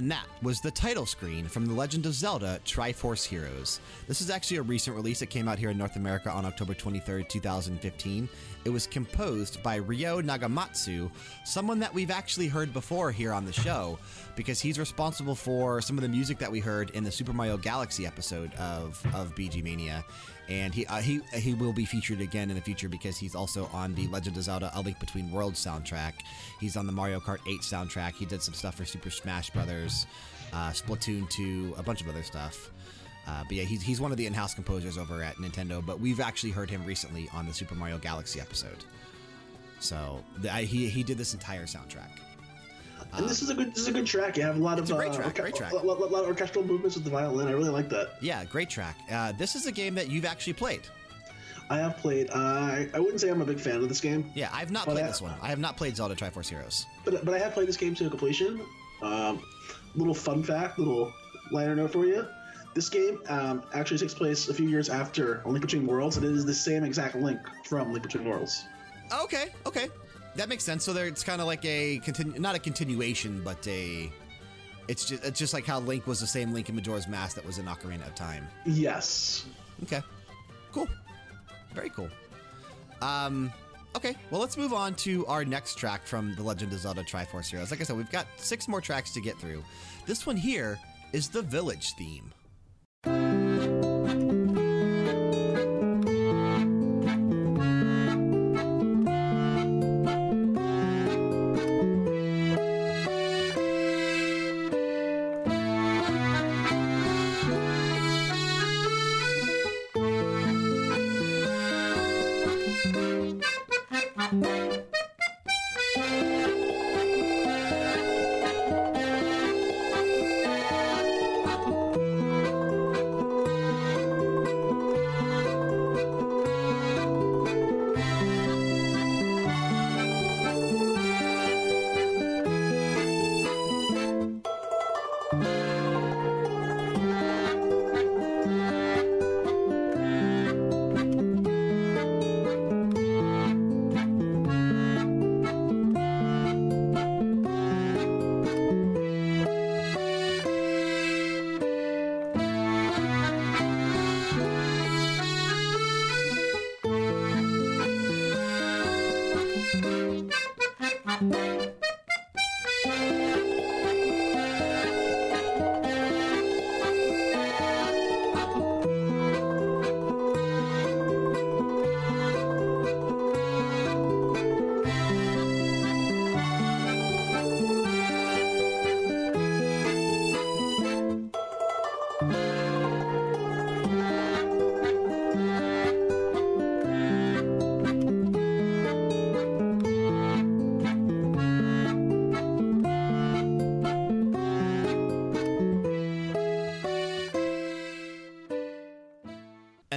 [SPEAKER 1] And that was the title screen from The Legend of Zelda Triforce Heroes. This is actually a recent release. It came out here in North America on October 23rd, 2015. It was composed by Ryo Nagamatsu, someone that we've actually heard before here on the show, because he's responsible for some of the music that we heard in the Super Mario Galaxy episode of, of BG Mania. And he, uh, he, he will be featured again in the future because he's also on the Legend of Zelda A Link Between Worlds soundtrack. He's on the Mario Kart 8 soundtrack. He did some stuff for Super Smash Brothers, uh, Splatoon 2, a bunch of other stuff. Uh, but yeah, he's, he's one of the in house composers over at Nintendo, but we've actually heard him recently on the Super Mario Galaxy episode. So the, I, he, he did this entire soundtrack.
[SPEAKER 2] And this is a good this is a good track. You have a lot of
[SPEAKER 1] a great
[SPEAKER 2] uh,
[SPEAKER 1] track,
[SPEAKER 2] orca-
[SPEAKER 1] great track.
[SPEAKER 2] A lot, lot- lot of orchestral movements with the violin. I really like that.
[SPEAKER 1] Yeah, great track. Uh, this is a game that you've actually played.
[SPEAKER 2] I have played. Uh, I I wouldn't say I'm a big fan of this game,
[SPEAKER 1] Yeah, I've not played
[SPEAKER 2] I-
[SPEAKER 1] this one. I have not played Zelda Triforce Heroes.
[SPEAKER 2] but but I have played this game to completion. Um, little fun fact, little liner note for you. This game um, actually takes place a few years after Link Between Worlds, and it is the same exact link from Link Between Worlds.
[SPEAKER 1] Okay, okay. That makes sense. So there, it's kind of like a continu- not a continuation, but a. It's just it's just like how Link was the same Link in Majora's Mask that was in Ocarina of Time.
[SPEAKER 2] Yes.
[SPEAKER 1] Okay, cool, very cool. Um, okay, well let's move on to our next track from the Legend of Zelda Triforce Heroes. Like I said, we've got six more tracks to get through. This one here is the Village theme. Bye.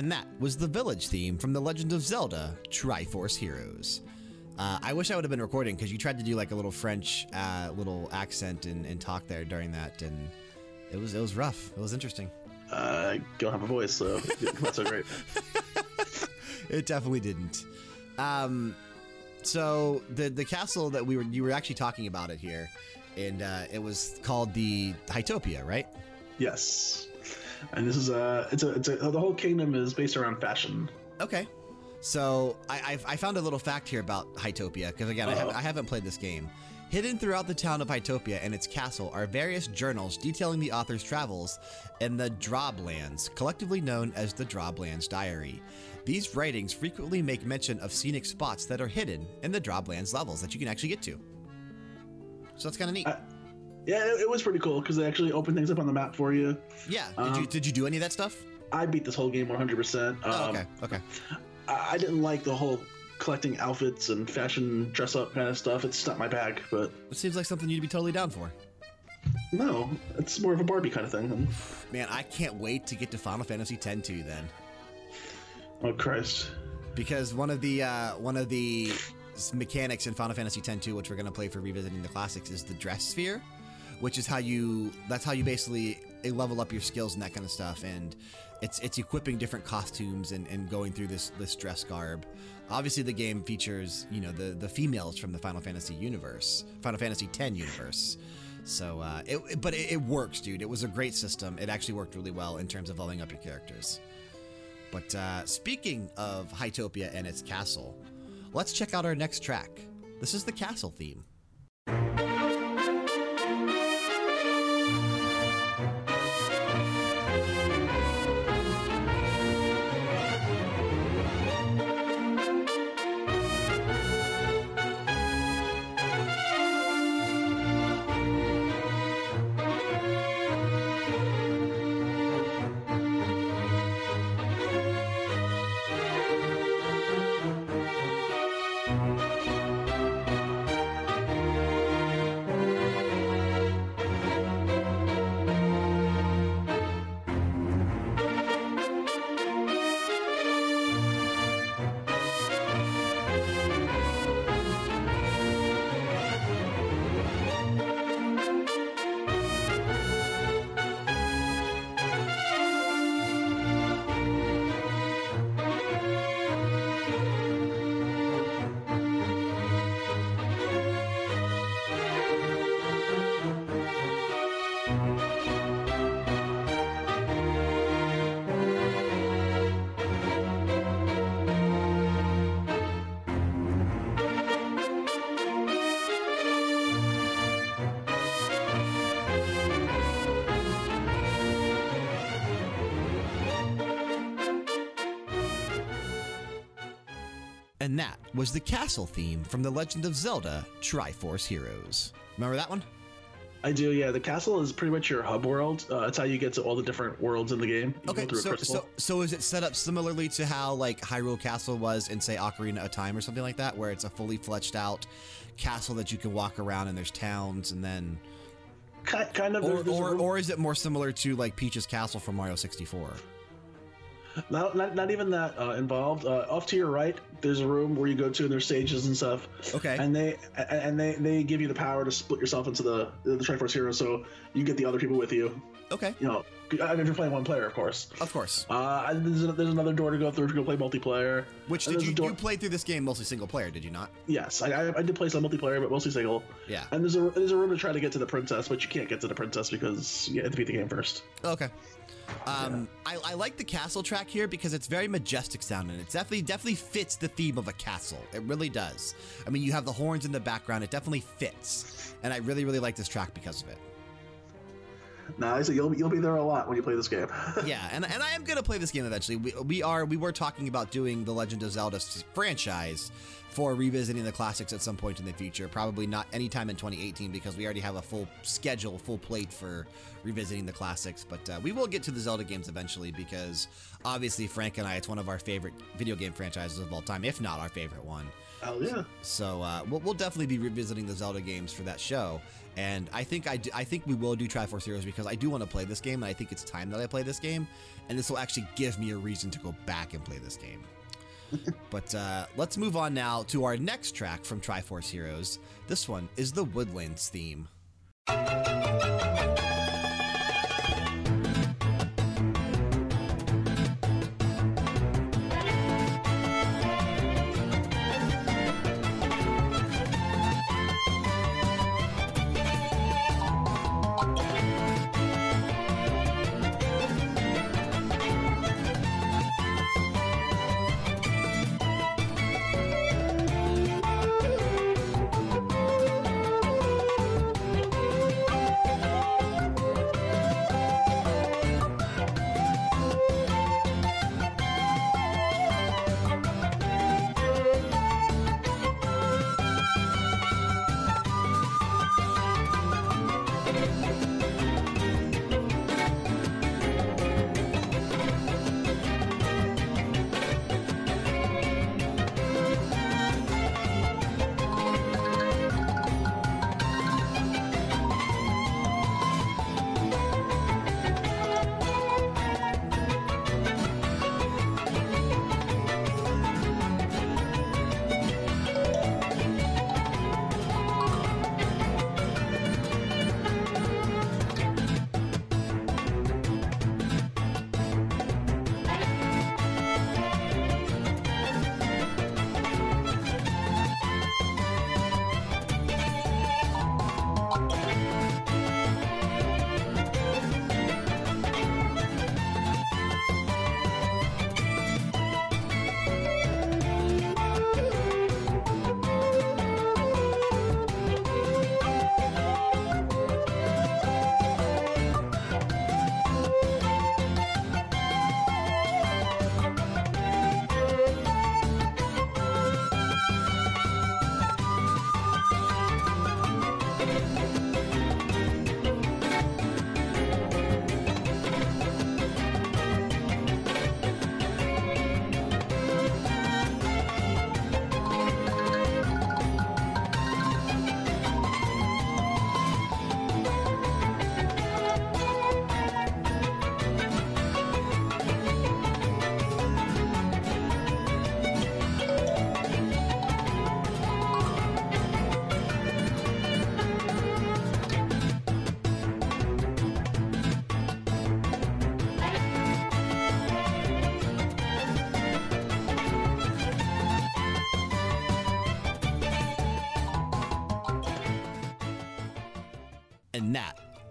[SPEAKER 1] And that was the village theme from The Legend of Zelda Triforce Heroes. Uh, I wish I would have been recording because you tried to do like a little French uh, little accent and, and talk there during that, and it was it was rough. It was interesting.
[SPEAKER 2] I don't have a voice, so it's not so great.
[SPEAKER 1] it definitely didn't. Um, so the the castle that we were you were actually talking about it here, and uh, it was called the Hytopia, right?
[SPEAKER 2] Yes, and this is a it's a it's a the whole kingdom is based around fashion.
[SPEAKER 1] Okay. So I, I, I found a little fact here about Hytopia because again I, uh-huh. haven't, I haven't played this game. Hidden throughout the town of Hytopia and its castle are various journals detailing the author's travels in the Drablands, collectively known as the Drablands Diary. These writings frequently make mention of scenic spots that are hidden in the Drablands levels that you can actually get to. So that's kind of neat.
[SPEAKER 2] I, yeah, it, it, was pretty cool because they actually opened things up on the map for you.
[SPEAKER 1] Yeah. Did um, you did you do any of that stuff?
[SPEAKER 2] I beat this whole game 100%. Um,
[SPEAKER 1] oh, okay. Okay.
[SPEAKER 2] I didn't like the whole collecting outfits and fashion dress up kind of stuff. It's not my bag, but
[SPEAKER 1] it seems like something you'd be totally down for.
[SPEAKER 2] No, it's more of a Barbie kind of thing.
[SPEAKER 1] Man, I can't wait to get to Final Fantasy X 2 then.
[SPEAKER 2] Oh Christ!
[SPEAKER 1] Because one of the uh, one of the mechanics in Final Fantasy X 2, which we're going to play for revisiting the classics, is the dress sphere, which is how you that's how you basically level up your skills and that kind of stuff. And it's it's equipping different costumes and, and going through this this dress garb. Obviously, the game features you know the the females from the Final Fantasy universe, Final Fantasy X universe. So, uh, it, but it, it, works, dude. It was a great system. It actually worked really well in terms of leveling up your characters. But uh, speaking of Hytopia and its castle, let's check out our next track. This is the castle theme. And that was the castle theme from The Legend of Zelda Triforce Heroes. Remember that one?
[SPEAKER 2] I do, yeah. The castle is pretty much your hub world. Uh, that's how you get to all the different worlds in the game.
[SPEAKER 1] You okay, so, so, so is it set up similarly to how like Hyrule Castle was in say Ocarina of Time or something like that, where it's a fully fleshed out castle that you can walk around and there's towns and then
[SPEAKER 2] kind of,
[SPEAKER 1] or, or, or is it more similar to like Peach's Castle from Mario 64?
[SPEAKER 2] Not, not, not even that uh, involved. Uh, off to your right, there's a room where you go to, and there's stages and stuff.
[SPEAKER 1] Okay.
[SPEAKER 2] And they and they, they give you the power to split yourself into the the Triforce Heroes, so you get the other people with you.
[SPEAKER 1] Okay.
[SPEAKER 2] You know, I mean, if you're playing one player, of course.
[SPEAKER 1] Of course.
[SPEAKER 2] Uh, there's, there's another door to go through to go play multiplayer.
[SPEAKER 1] Which did you, you played through this game mostly single player? Did you not?
[SPEAKER 2] Yes, I, I, I did play some multiplayer, but mostly single.
[SPEAKER 1] Yeah.
[SPEAKER 2] And there's a there's a room to try to get to the princess, but you can't get to the princess because you have to beat the game first.
[SPEAKER 1] Okay. Um, I, I, like the castle track here because it's very majestic sounding. It definitely definitely fits the theme of a castle. It really does. I mean, you have the horns in the background. It definitely fits, and I really really like this track because of it.
[SPEAKER 2] Nice. You'll you'll be there a lot when you play this game.
[SPEAKER 1] yeah, and and I am gonna play this game eventually. We we are we were talking about doing the Legend of Zelda franchise for revisiting the classics at some point in the future. Probably not anytime in 2018 because we already have a full schedule, full plate for revisiting the classics. But uh, we will get to the Zelda games eventually because obviously Frank and I, it's one of our favorite video game franchises of all time, if not our favorite one.
[SPEAKER 2] Oh yeah.
[SPEAKER 1] So uh, we'll, we'll definitely be revisiting the Zelda games for that show. And I think I, do, I think we will do Triforce Heroes because I do want to play this game, and I think it's time that I play this game, and this will actually give me a reason to go back and play this game. but uh, let's move on now to our next track from Triforce Heroes. This one is the Woodlands theme.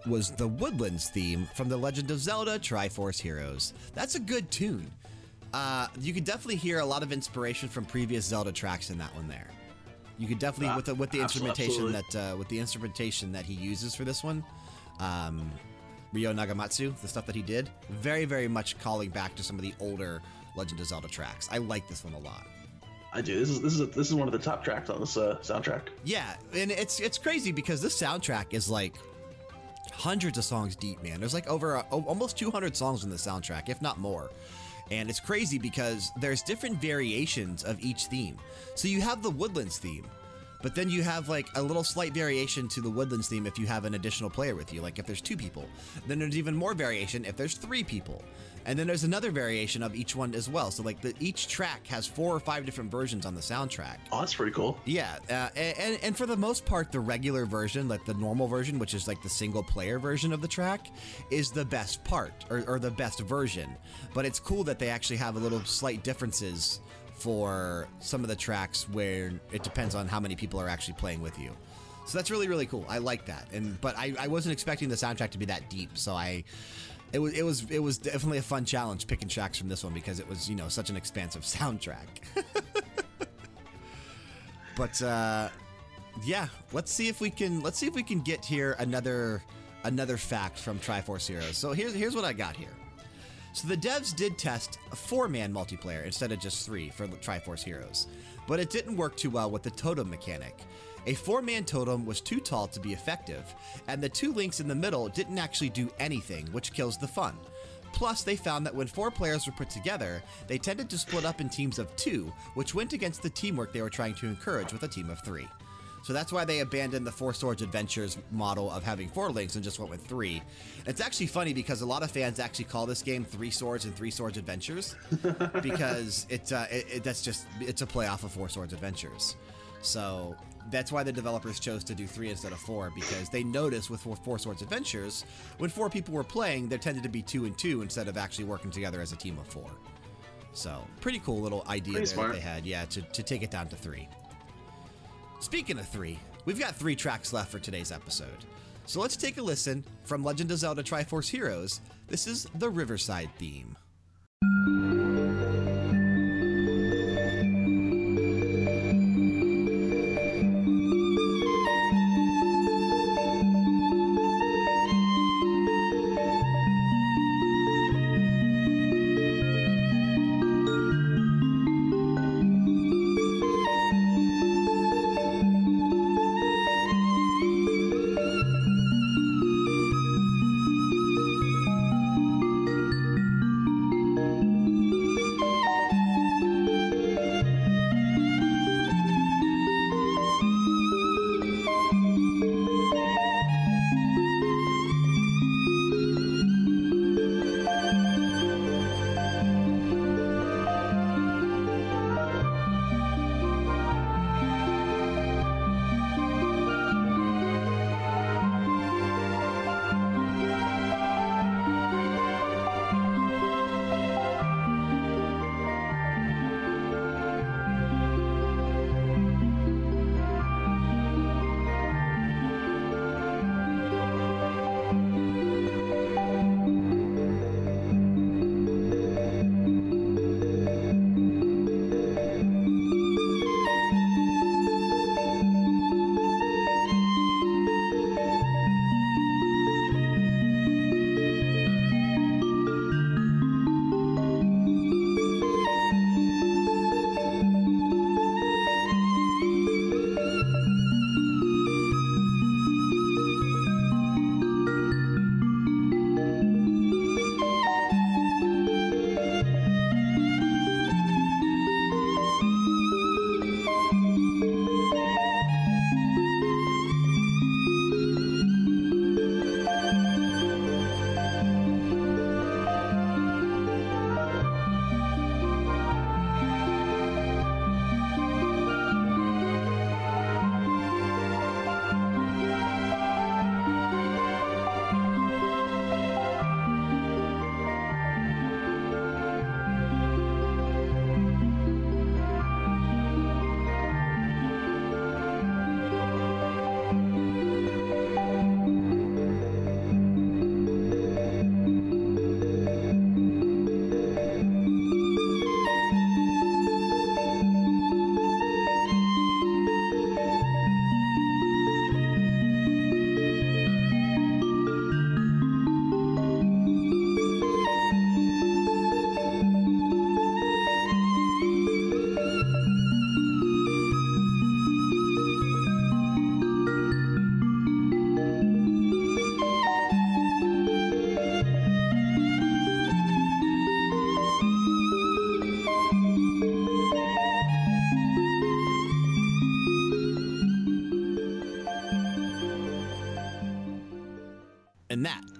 [SPEAKER 1] Was the Woodlands theme from The Legend of Zelda Triforce Heroes. That's a good tune. Uh, you could definitely hear a lot of inspiration from previous Zelda tracks in that one there. You could definitely
[SPEAKER 2] Ah,
[SPEAKER 1] with the, with the instrumentation
[SPEAKER 2] absolutely.
[SPEAKER 1] that uh, with the instrumentation that he uses for this one, um, Ryo Nagamatsu, the stuff that he did, very very much calling back to some of the older Legend of Zelda tracks. I like this one a lot.
[SPEAKER 2] I do. This is this is a, this is one of the top tracks on this uh, soundtrack.
[SPEAKER 1] Yeah, and it's it's crazy because this soundtrack is like hundreds of songs deep, man. There's like over almost 200 songs in the soundtrack, if not more. And it's crazy because there's different variations of each theme. So you have the Woodlands theme, but then you have like a little slight variation to the Woodlands theme if you have an additional player with you, like if there's two people. Then there's even more variation if there's three people. And then there's another variation of each one as well. So like the, each track has four or five different versions on the soundtrack.
[SPEAKER 2] Oh, that's pretty cool.
[SPEAKER 1] Yeah, uh, and, and for the most part, the regular version, like the normal version, which is like the single player version of the track, is the best part or, or the best version. But it's cool that they actually have a little slight differences for some of the tracks where it depends on how many people are actually playing with you. So that's really really cool. I like that. And but I, I wasn't expecting the soundtrack to be that deep, so I. It was, it was it was definitely a fun challenge picking tracks from this one because it was you know such an expansive soundtrack. But uh, yeah, let's see if we can let's see if we can get here another another fact from Triforce Heroes. So here's here's what I got here. So the devs did test a four-man multiplayer instead of just three for Triforce Heroes, but it didn't work too well with the totem mechanic. A four-man totem was too tall to be effective, and the two links in the middle didn't actually do anything, which kills the fun. Plus, they found that when four players were put together, they tended to split up in teams of two, which went against the teamwork they were trying to encourage with a team of three. So that's why they abandoned the Four Swords Adventures model of having four links and just went with three. It's actually funny because a lot of fans actually call this game Three Swords and Three Swords Adventures because it's uh, it, it, that's just it's a play off of Four Swords Adventures. So that's why the developers chose to do three instead of four because they noticed with four, four Swords Adventures, when four people were playing, there tended to be two and two instead of actually working together as a team of four. So, pretty cool little idea that they had, yeah, to, to take it down to three. Speaking of three, we've got three tracks left for today's episode. So let's take a listen from Legend of Zelda Triforce Heroes. This is the Riverside theme.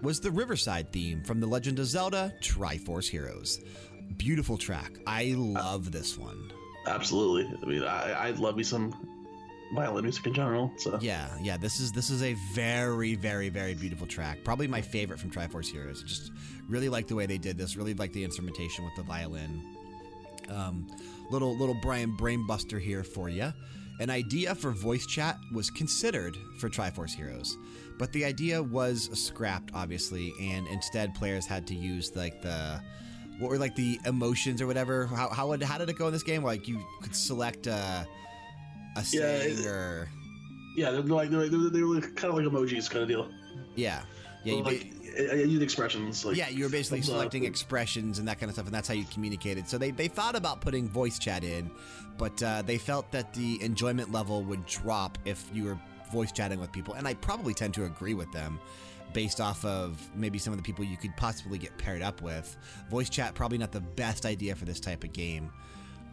[SPEAKER 1] Was the Riverside theme from The Legend of Zelda Triforce Heroes. Beautiful track. I love this one.
[SPEAKER 2] Absolutely. I mean, I I love me some violin music in general. So
[SPEAKER 1] Yeah, yeah, this is this is a very, very, very beautiful track. Probably my favorite from Triforce Heroes. Just really like the way they did this. Really like the instrumentation with the violin. Um, little little Brian Brainbuster here for you. An idea for voice chat was considered for Triforce Heroes, but the idea was scrapped, obviously, and instead players had to use like the what were like the emotions or whatever. How how, would, how did it go in this game? Like you could select a a
[SPEAKER 2] Yeah,
[SPEAKER 1] saying
[SPEAKER 2] it-
[SPEAKER 1] or
[SPEAKER 2] yeah, they're like they're, they're, they're kind of like emojis kind of deal.
[SPEAKER 1] yeah yeah you
[SPEAKER 2] like I, use expressions. Like
[SPEAKER 1] yeah, you were basically selecting expressions and that kind of stuff, and that's how you communicated. So they, they thought about putting voice chat in, but uh, they felt that the enjoyment level would drop if you were voice chatting with people. And I probably tend to agree with them based off of maybe some of the people you could possibly get paired up with. Voice chat, probably not the best idea for this type of game.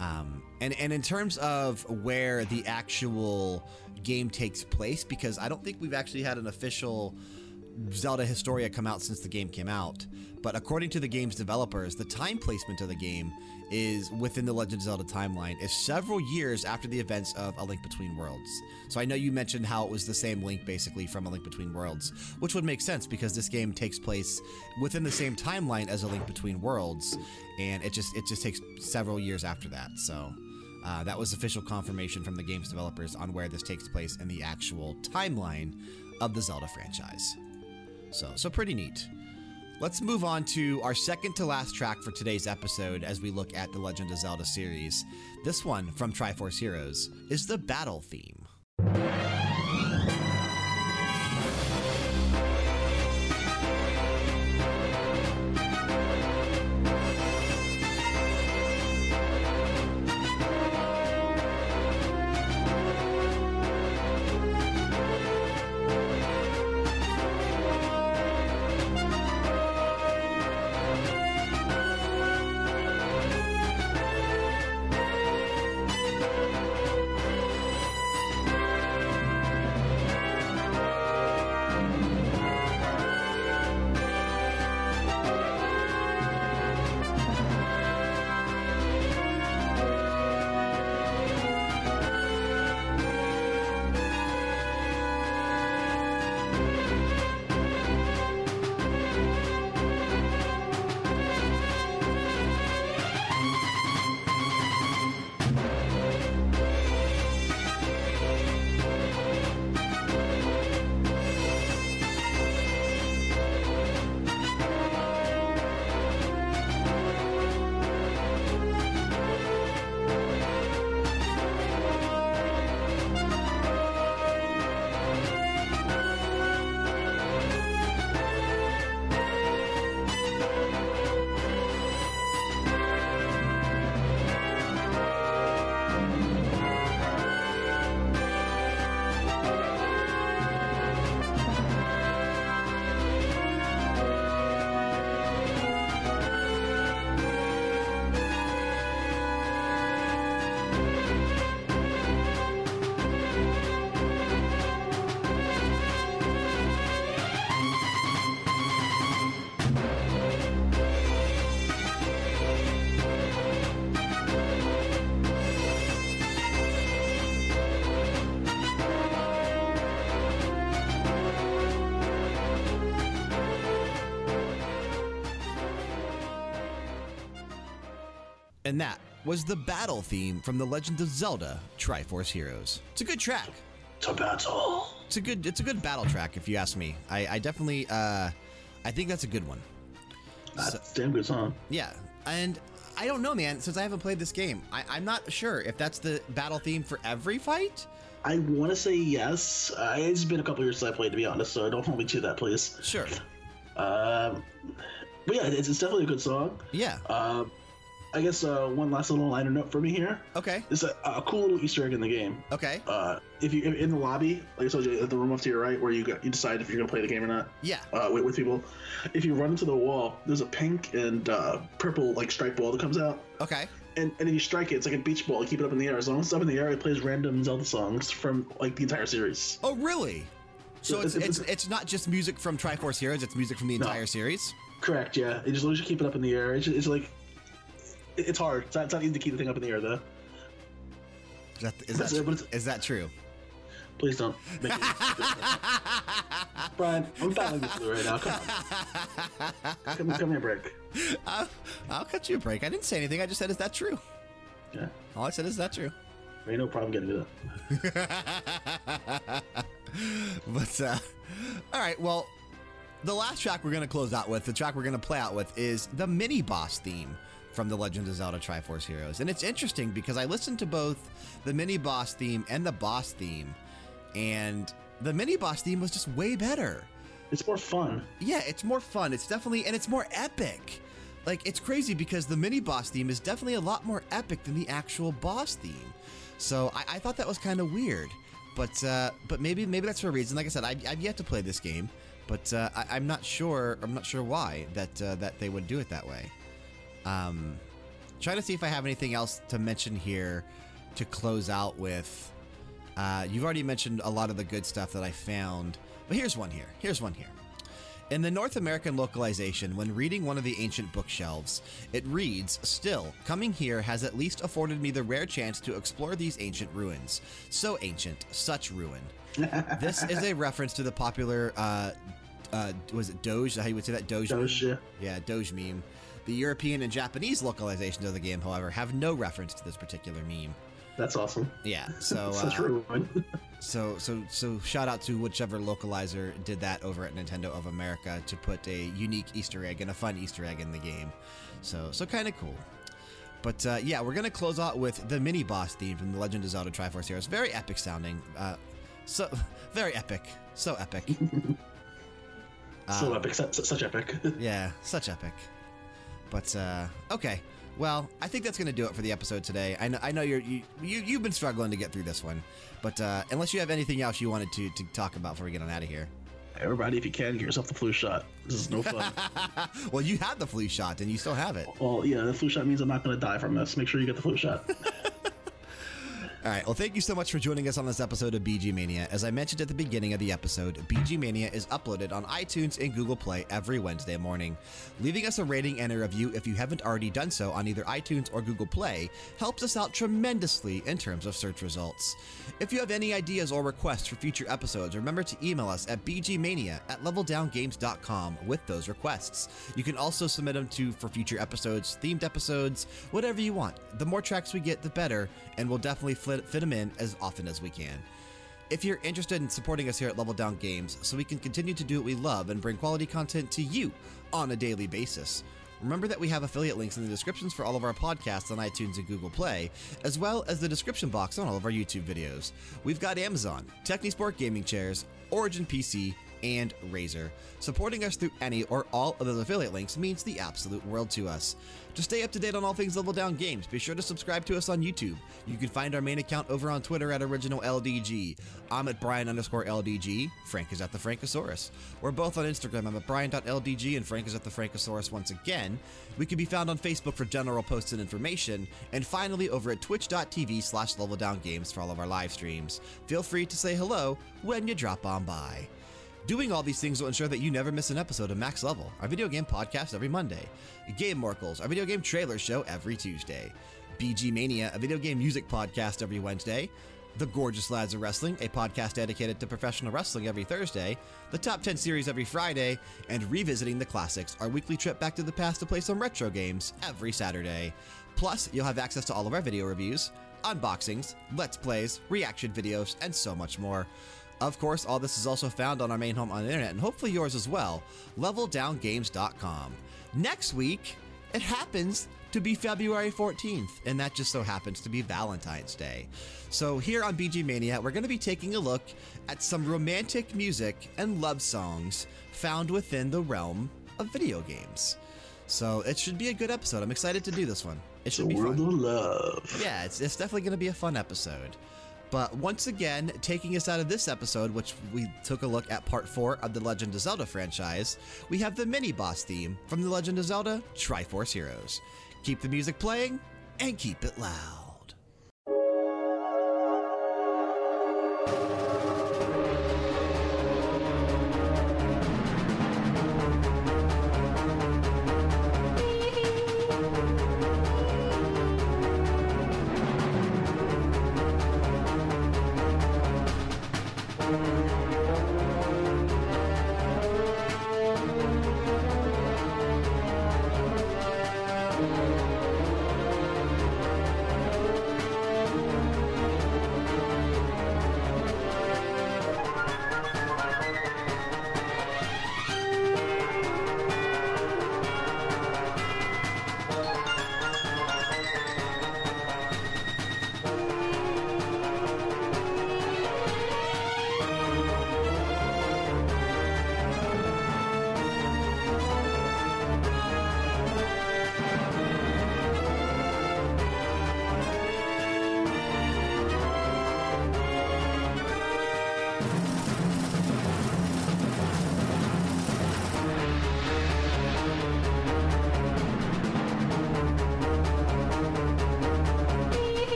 [SPEAKER 1] Um, and, and in terms of where the actual game takes place, because I don't think we've actually had an official Zelda Historia come out since the game came out. But according to the game's developers, the time placement of the game is within the Legend of Zelda timeline is several years after the events of A Link Between Worlds. So I know you mentioned how it was the same link basically from A Link Between Worlds, which would make sense because this game takes place within the same timeline as A Link Between Worlds, and it just it just takes several years after that. So uh, that was official confirmation from the game's developers on where this takes place in the actual timeline of the Zelda franchise. So so pretty neat. Let's move on to our second to last track for today's episode as we look at the Legend of Zelda series. This one from Triforce Heroes is the battle theme. Was the battle theme from The Legend of Zelda Triforce Heroes. It's a good track.
[SPEAKER 2] To battle.
[SPEAKER 1] It's a good it's a good battle track if you ask me. I, I definitely uh I think that's a good one.
[SPEAKER 2] That's a damn good song.
[SPEAKER 1] Yeah. And I don't know, man, since I haven't played this game, I, I'm not sure if that's the battle theme for every fight.
[SPEAKER 2] I want to say yes. Uh, it's been a couple years since I played, to be honest, so don't hold me to that, please.
[SPEAKER 1] Sure.
[SPEAKER 2] Um, but yeah, it's, it's definitely a good song.
[SPEAKER 1] Yeah.
[SPEAKER 2] Um, I guess uh, one last little liner note for me here.
[SPEAKER 1] Okay.
[SPEAKER 2] It's a, a cool little Easter egg in the game.
[SPEAKER 1] Okay.
[SPEAKER 2] Uh, if you in the lobby, like I told you, at the room off to your right, where you got, you decide if you're gonna play the game or not.
[SPEAKER 1] Yeah.
[SPEAKER 2] Uh, with, with people, if you run into the wall, there's a pink and uh, purple like strike ball that comes out,
[SPEAKER 1] Okay.
[SPEAKER 2] and and if you strike it, it's like a beach ball. You keep it up in the air. As long as it's up in the air, it plays random Zelda songs from like the entire series.
[SPEAKER 1] Oh, really? So it's,
[SPEAKER 2] it's-
[SPEAKER 1] it's, not just music from Triforce Heroes, it's music from the
[SPEAKER 2] No.
[SPEAKER 1] entire series?
[SPEAKER 2] Correct. Yeah. It just long as you keep it up in the air, it's, it's like it's hard. It's not, it's not easy to keep the thing up in the air though.
[SPEAKER 1] Is that, is that,
[SPEAKER 2] it's-
[SPEAKER 1] that true?
[SPEAKER 2] Please don't make it. Brian, I'm battling you right now. Come on. Come, come here, break.
[SPEAKER 1] I'll, I'll cut you a break. I didn't say anything. I just said, is that true?
[SPEAKER 2] Yeah.
[SPEAKER 1] All I said is that true.
[SPEAKER 2] Ain't no problem getting to that.
[SPEAKER 1] but uh, all right, well, the last track we're going to close out with, the track we're going to play out with, is the mini boss theme from The Legend of Zelda Triforce Heroes. And it's interesting because I listened to both the mini boss theme and the boss theme, and the mini boss theme was just way better.
[SPEAKER 2] It's more fun.
[SPEAKER 1] Yeah, it's more fun. It's definitely, and it's more epic. Like, it's crazy because the mini boss theme is definitely a lot more epic than the actual boss theme. So I, I thought that was kind of weird. But uh, but maybe maybe that's for a reason. Like I said, I, I've yet to play this game, but uh, I, I'm not sure. I'm not sure why that uh, that they would do it that way. Um, trying to see if I have anything else to mention here to close out with. Uh, you've already mentioned a lot of the good stuff that I found, but here's one here. Here's one here. In the North American localization, when reading one of the ancient bookshelves, it reads Still, coming here has at least afforded me the rare chance to explore these ancient ruins. So ancient, such ruin. this is a reference to the popular, uh, uh, was it Doge? How you would say that? Doge?
[SPEAKER 2] Doge, yeah.
[SPEAKER 1] Yeah, Doge meme. The European and Japanese localizations of the game, however, have no reference to this particular meme.
[SPEAKER 2] That's awesome.
[SPEAKER 1] Yeah, so
[SPEAKER 2] Such
[SPEAKER 1] uh,
[SPEAKER 2] ruin.
[SPEAKER 1] so so so shout out to whichever localizer did that over at Nintendo of America to put a unique Easter egg and a fun Easter egg in the game. So so kind of cool. But uh, yeah, we're gonna close out with the mini boss theme from The Legend of Zelda Triforce Heroes. Very epic sounding. Uh, so very epic. So epic.
[SPEAKER 2] so
[SPEAKER 1] Um,
[SPEAKER 2] epic. Such, such epic.
[SPEAKER 1] yeah, such epic. But uh, okay, well, I think that's going to do it for the episode today. I know, I know you're, you, you you've been struggling to get through this one, but uh, unless you have anything else you wanted to to talk about before we get on out of here.
[SPEAKER 2] Everybody, if you can, get yourself the flu shot. This is no fun.
[SPEAKER 1] well, you had the flu shot and you still have it.
[SPEAKER 2] well, yeah, the flu shot means I'm not going to die from this. Make sure you get the flu shot.
[SPEAKER 1] All right. Well, thank you so much for joining us on this episode of BG Mania. As I mentioned at the beginning of the episode, BG Mania is uploaded on iTunes and Google Play every Wednesday morning. Leaving us a rating and a review if you haven't already done so on either iTunes or Google Play helps us out tremendously in terms of search results. If you have any ideas or requests for future episodes, remember to email us at bgmania at leveldowngames.com with those requests. You can also submit them to for future episodes, themed episodes, whatever you want. The more tracks we get, the better, and we'll definitely fit, fit them in as often as we can. If you're interested in supporting us here at Level Down Games so we can continue to do what we love and bring quality content to you on a daily basis, remember that we have affiliate links in the descriptions for all of our podcasts on iTunes and Google Play, as well as the description box on all of our YouTube videos. We've got Amazon, Technisport Gaming Chairs, Origin PC, and Razer. Supporting us through any or all of those affiliate links means the absolute world to us. To stay up to date on all things Level Down Games, be sure to subscribe to us on YouTube. You can find our main account over on Twitter at OriginalLDG. I'm at Brian underscore LDG. Frank is at the Frankosaurus. We're both on Instagram. I'm at Brian.LDG and Frank is at the Frankosaurus once again. We can be found on Facebook for general posts and information. And finally, over at twitch.tv slash Level Down Games for all of our live streams. Feel free to say hello when you drop on by. Doing all these things will ensure that you never miss an episode of Max Level, our video game podcast every Monday, Game Morkles, our video game trailer show every Tuesday, BG Mania, a video game music podcast every Wednesday, The Gorgeous Lads of Wrestling, a podcast dedicated to professional wrestling every Thursday, the Top 10 series every Friday, and Revisiting the Classics, our weekly trip back to the past to play some retro games every Saturday. Plus, you'll have access to all of our video reviews, unboxings, let's plays, reaction videos, and so much more. Of course, all this is also found on our main home on the internet and hopefully yours as well, leveldowngames.com. Next week, it happens to be February 14th, and that just so happens to be Valentine's Day. So, here on BG Mania, we're going to be taking a look at some romantic music and love songs found within the realm of video games. So, it should be a good episode. I'm excited to do this one. It
[SPEAKER 2] the
[SPEAKER 1] should be
[SPEAKER 2] world
[SPEAKER 1] fun.
[SPEAKER 2] of love.
[SPEAKER 1] Yeah, it's, it's definitely going to be a fun episode. But once again, taking us out of this episode, which we took a look at part four of the Legend of Zelda franchise, we have the mini boss theme from The Legend of Zelda Triforce Heroes. Keep the music playing and keep it loud.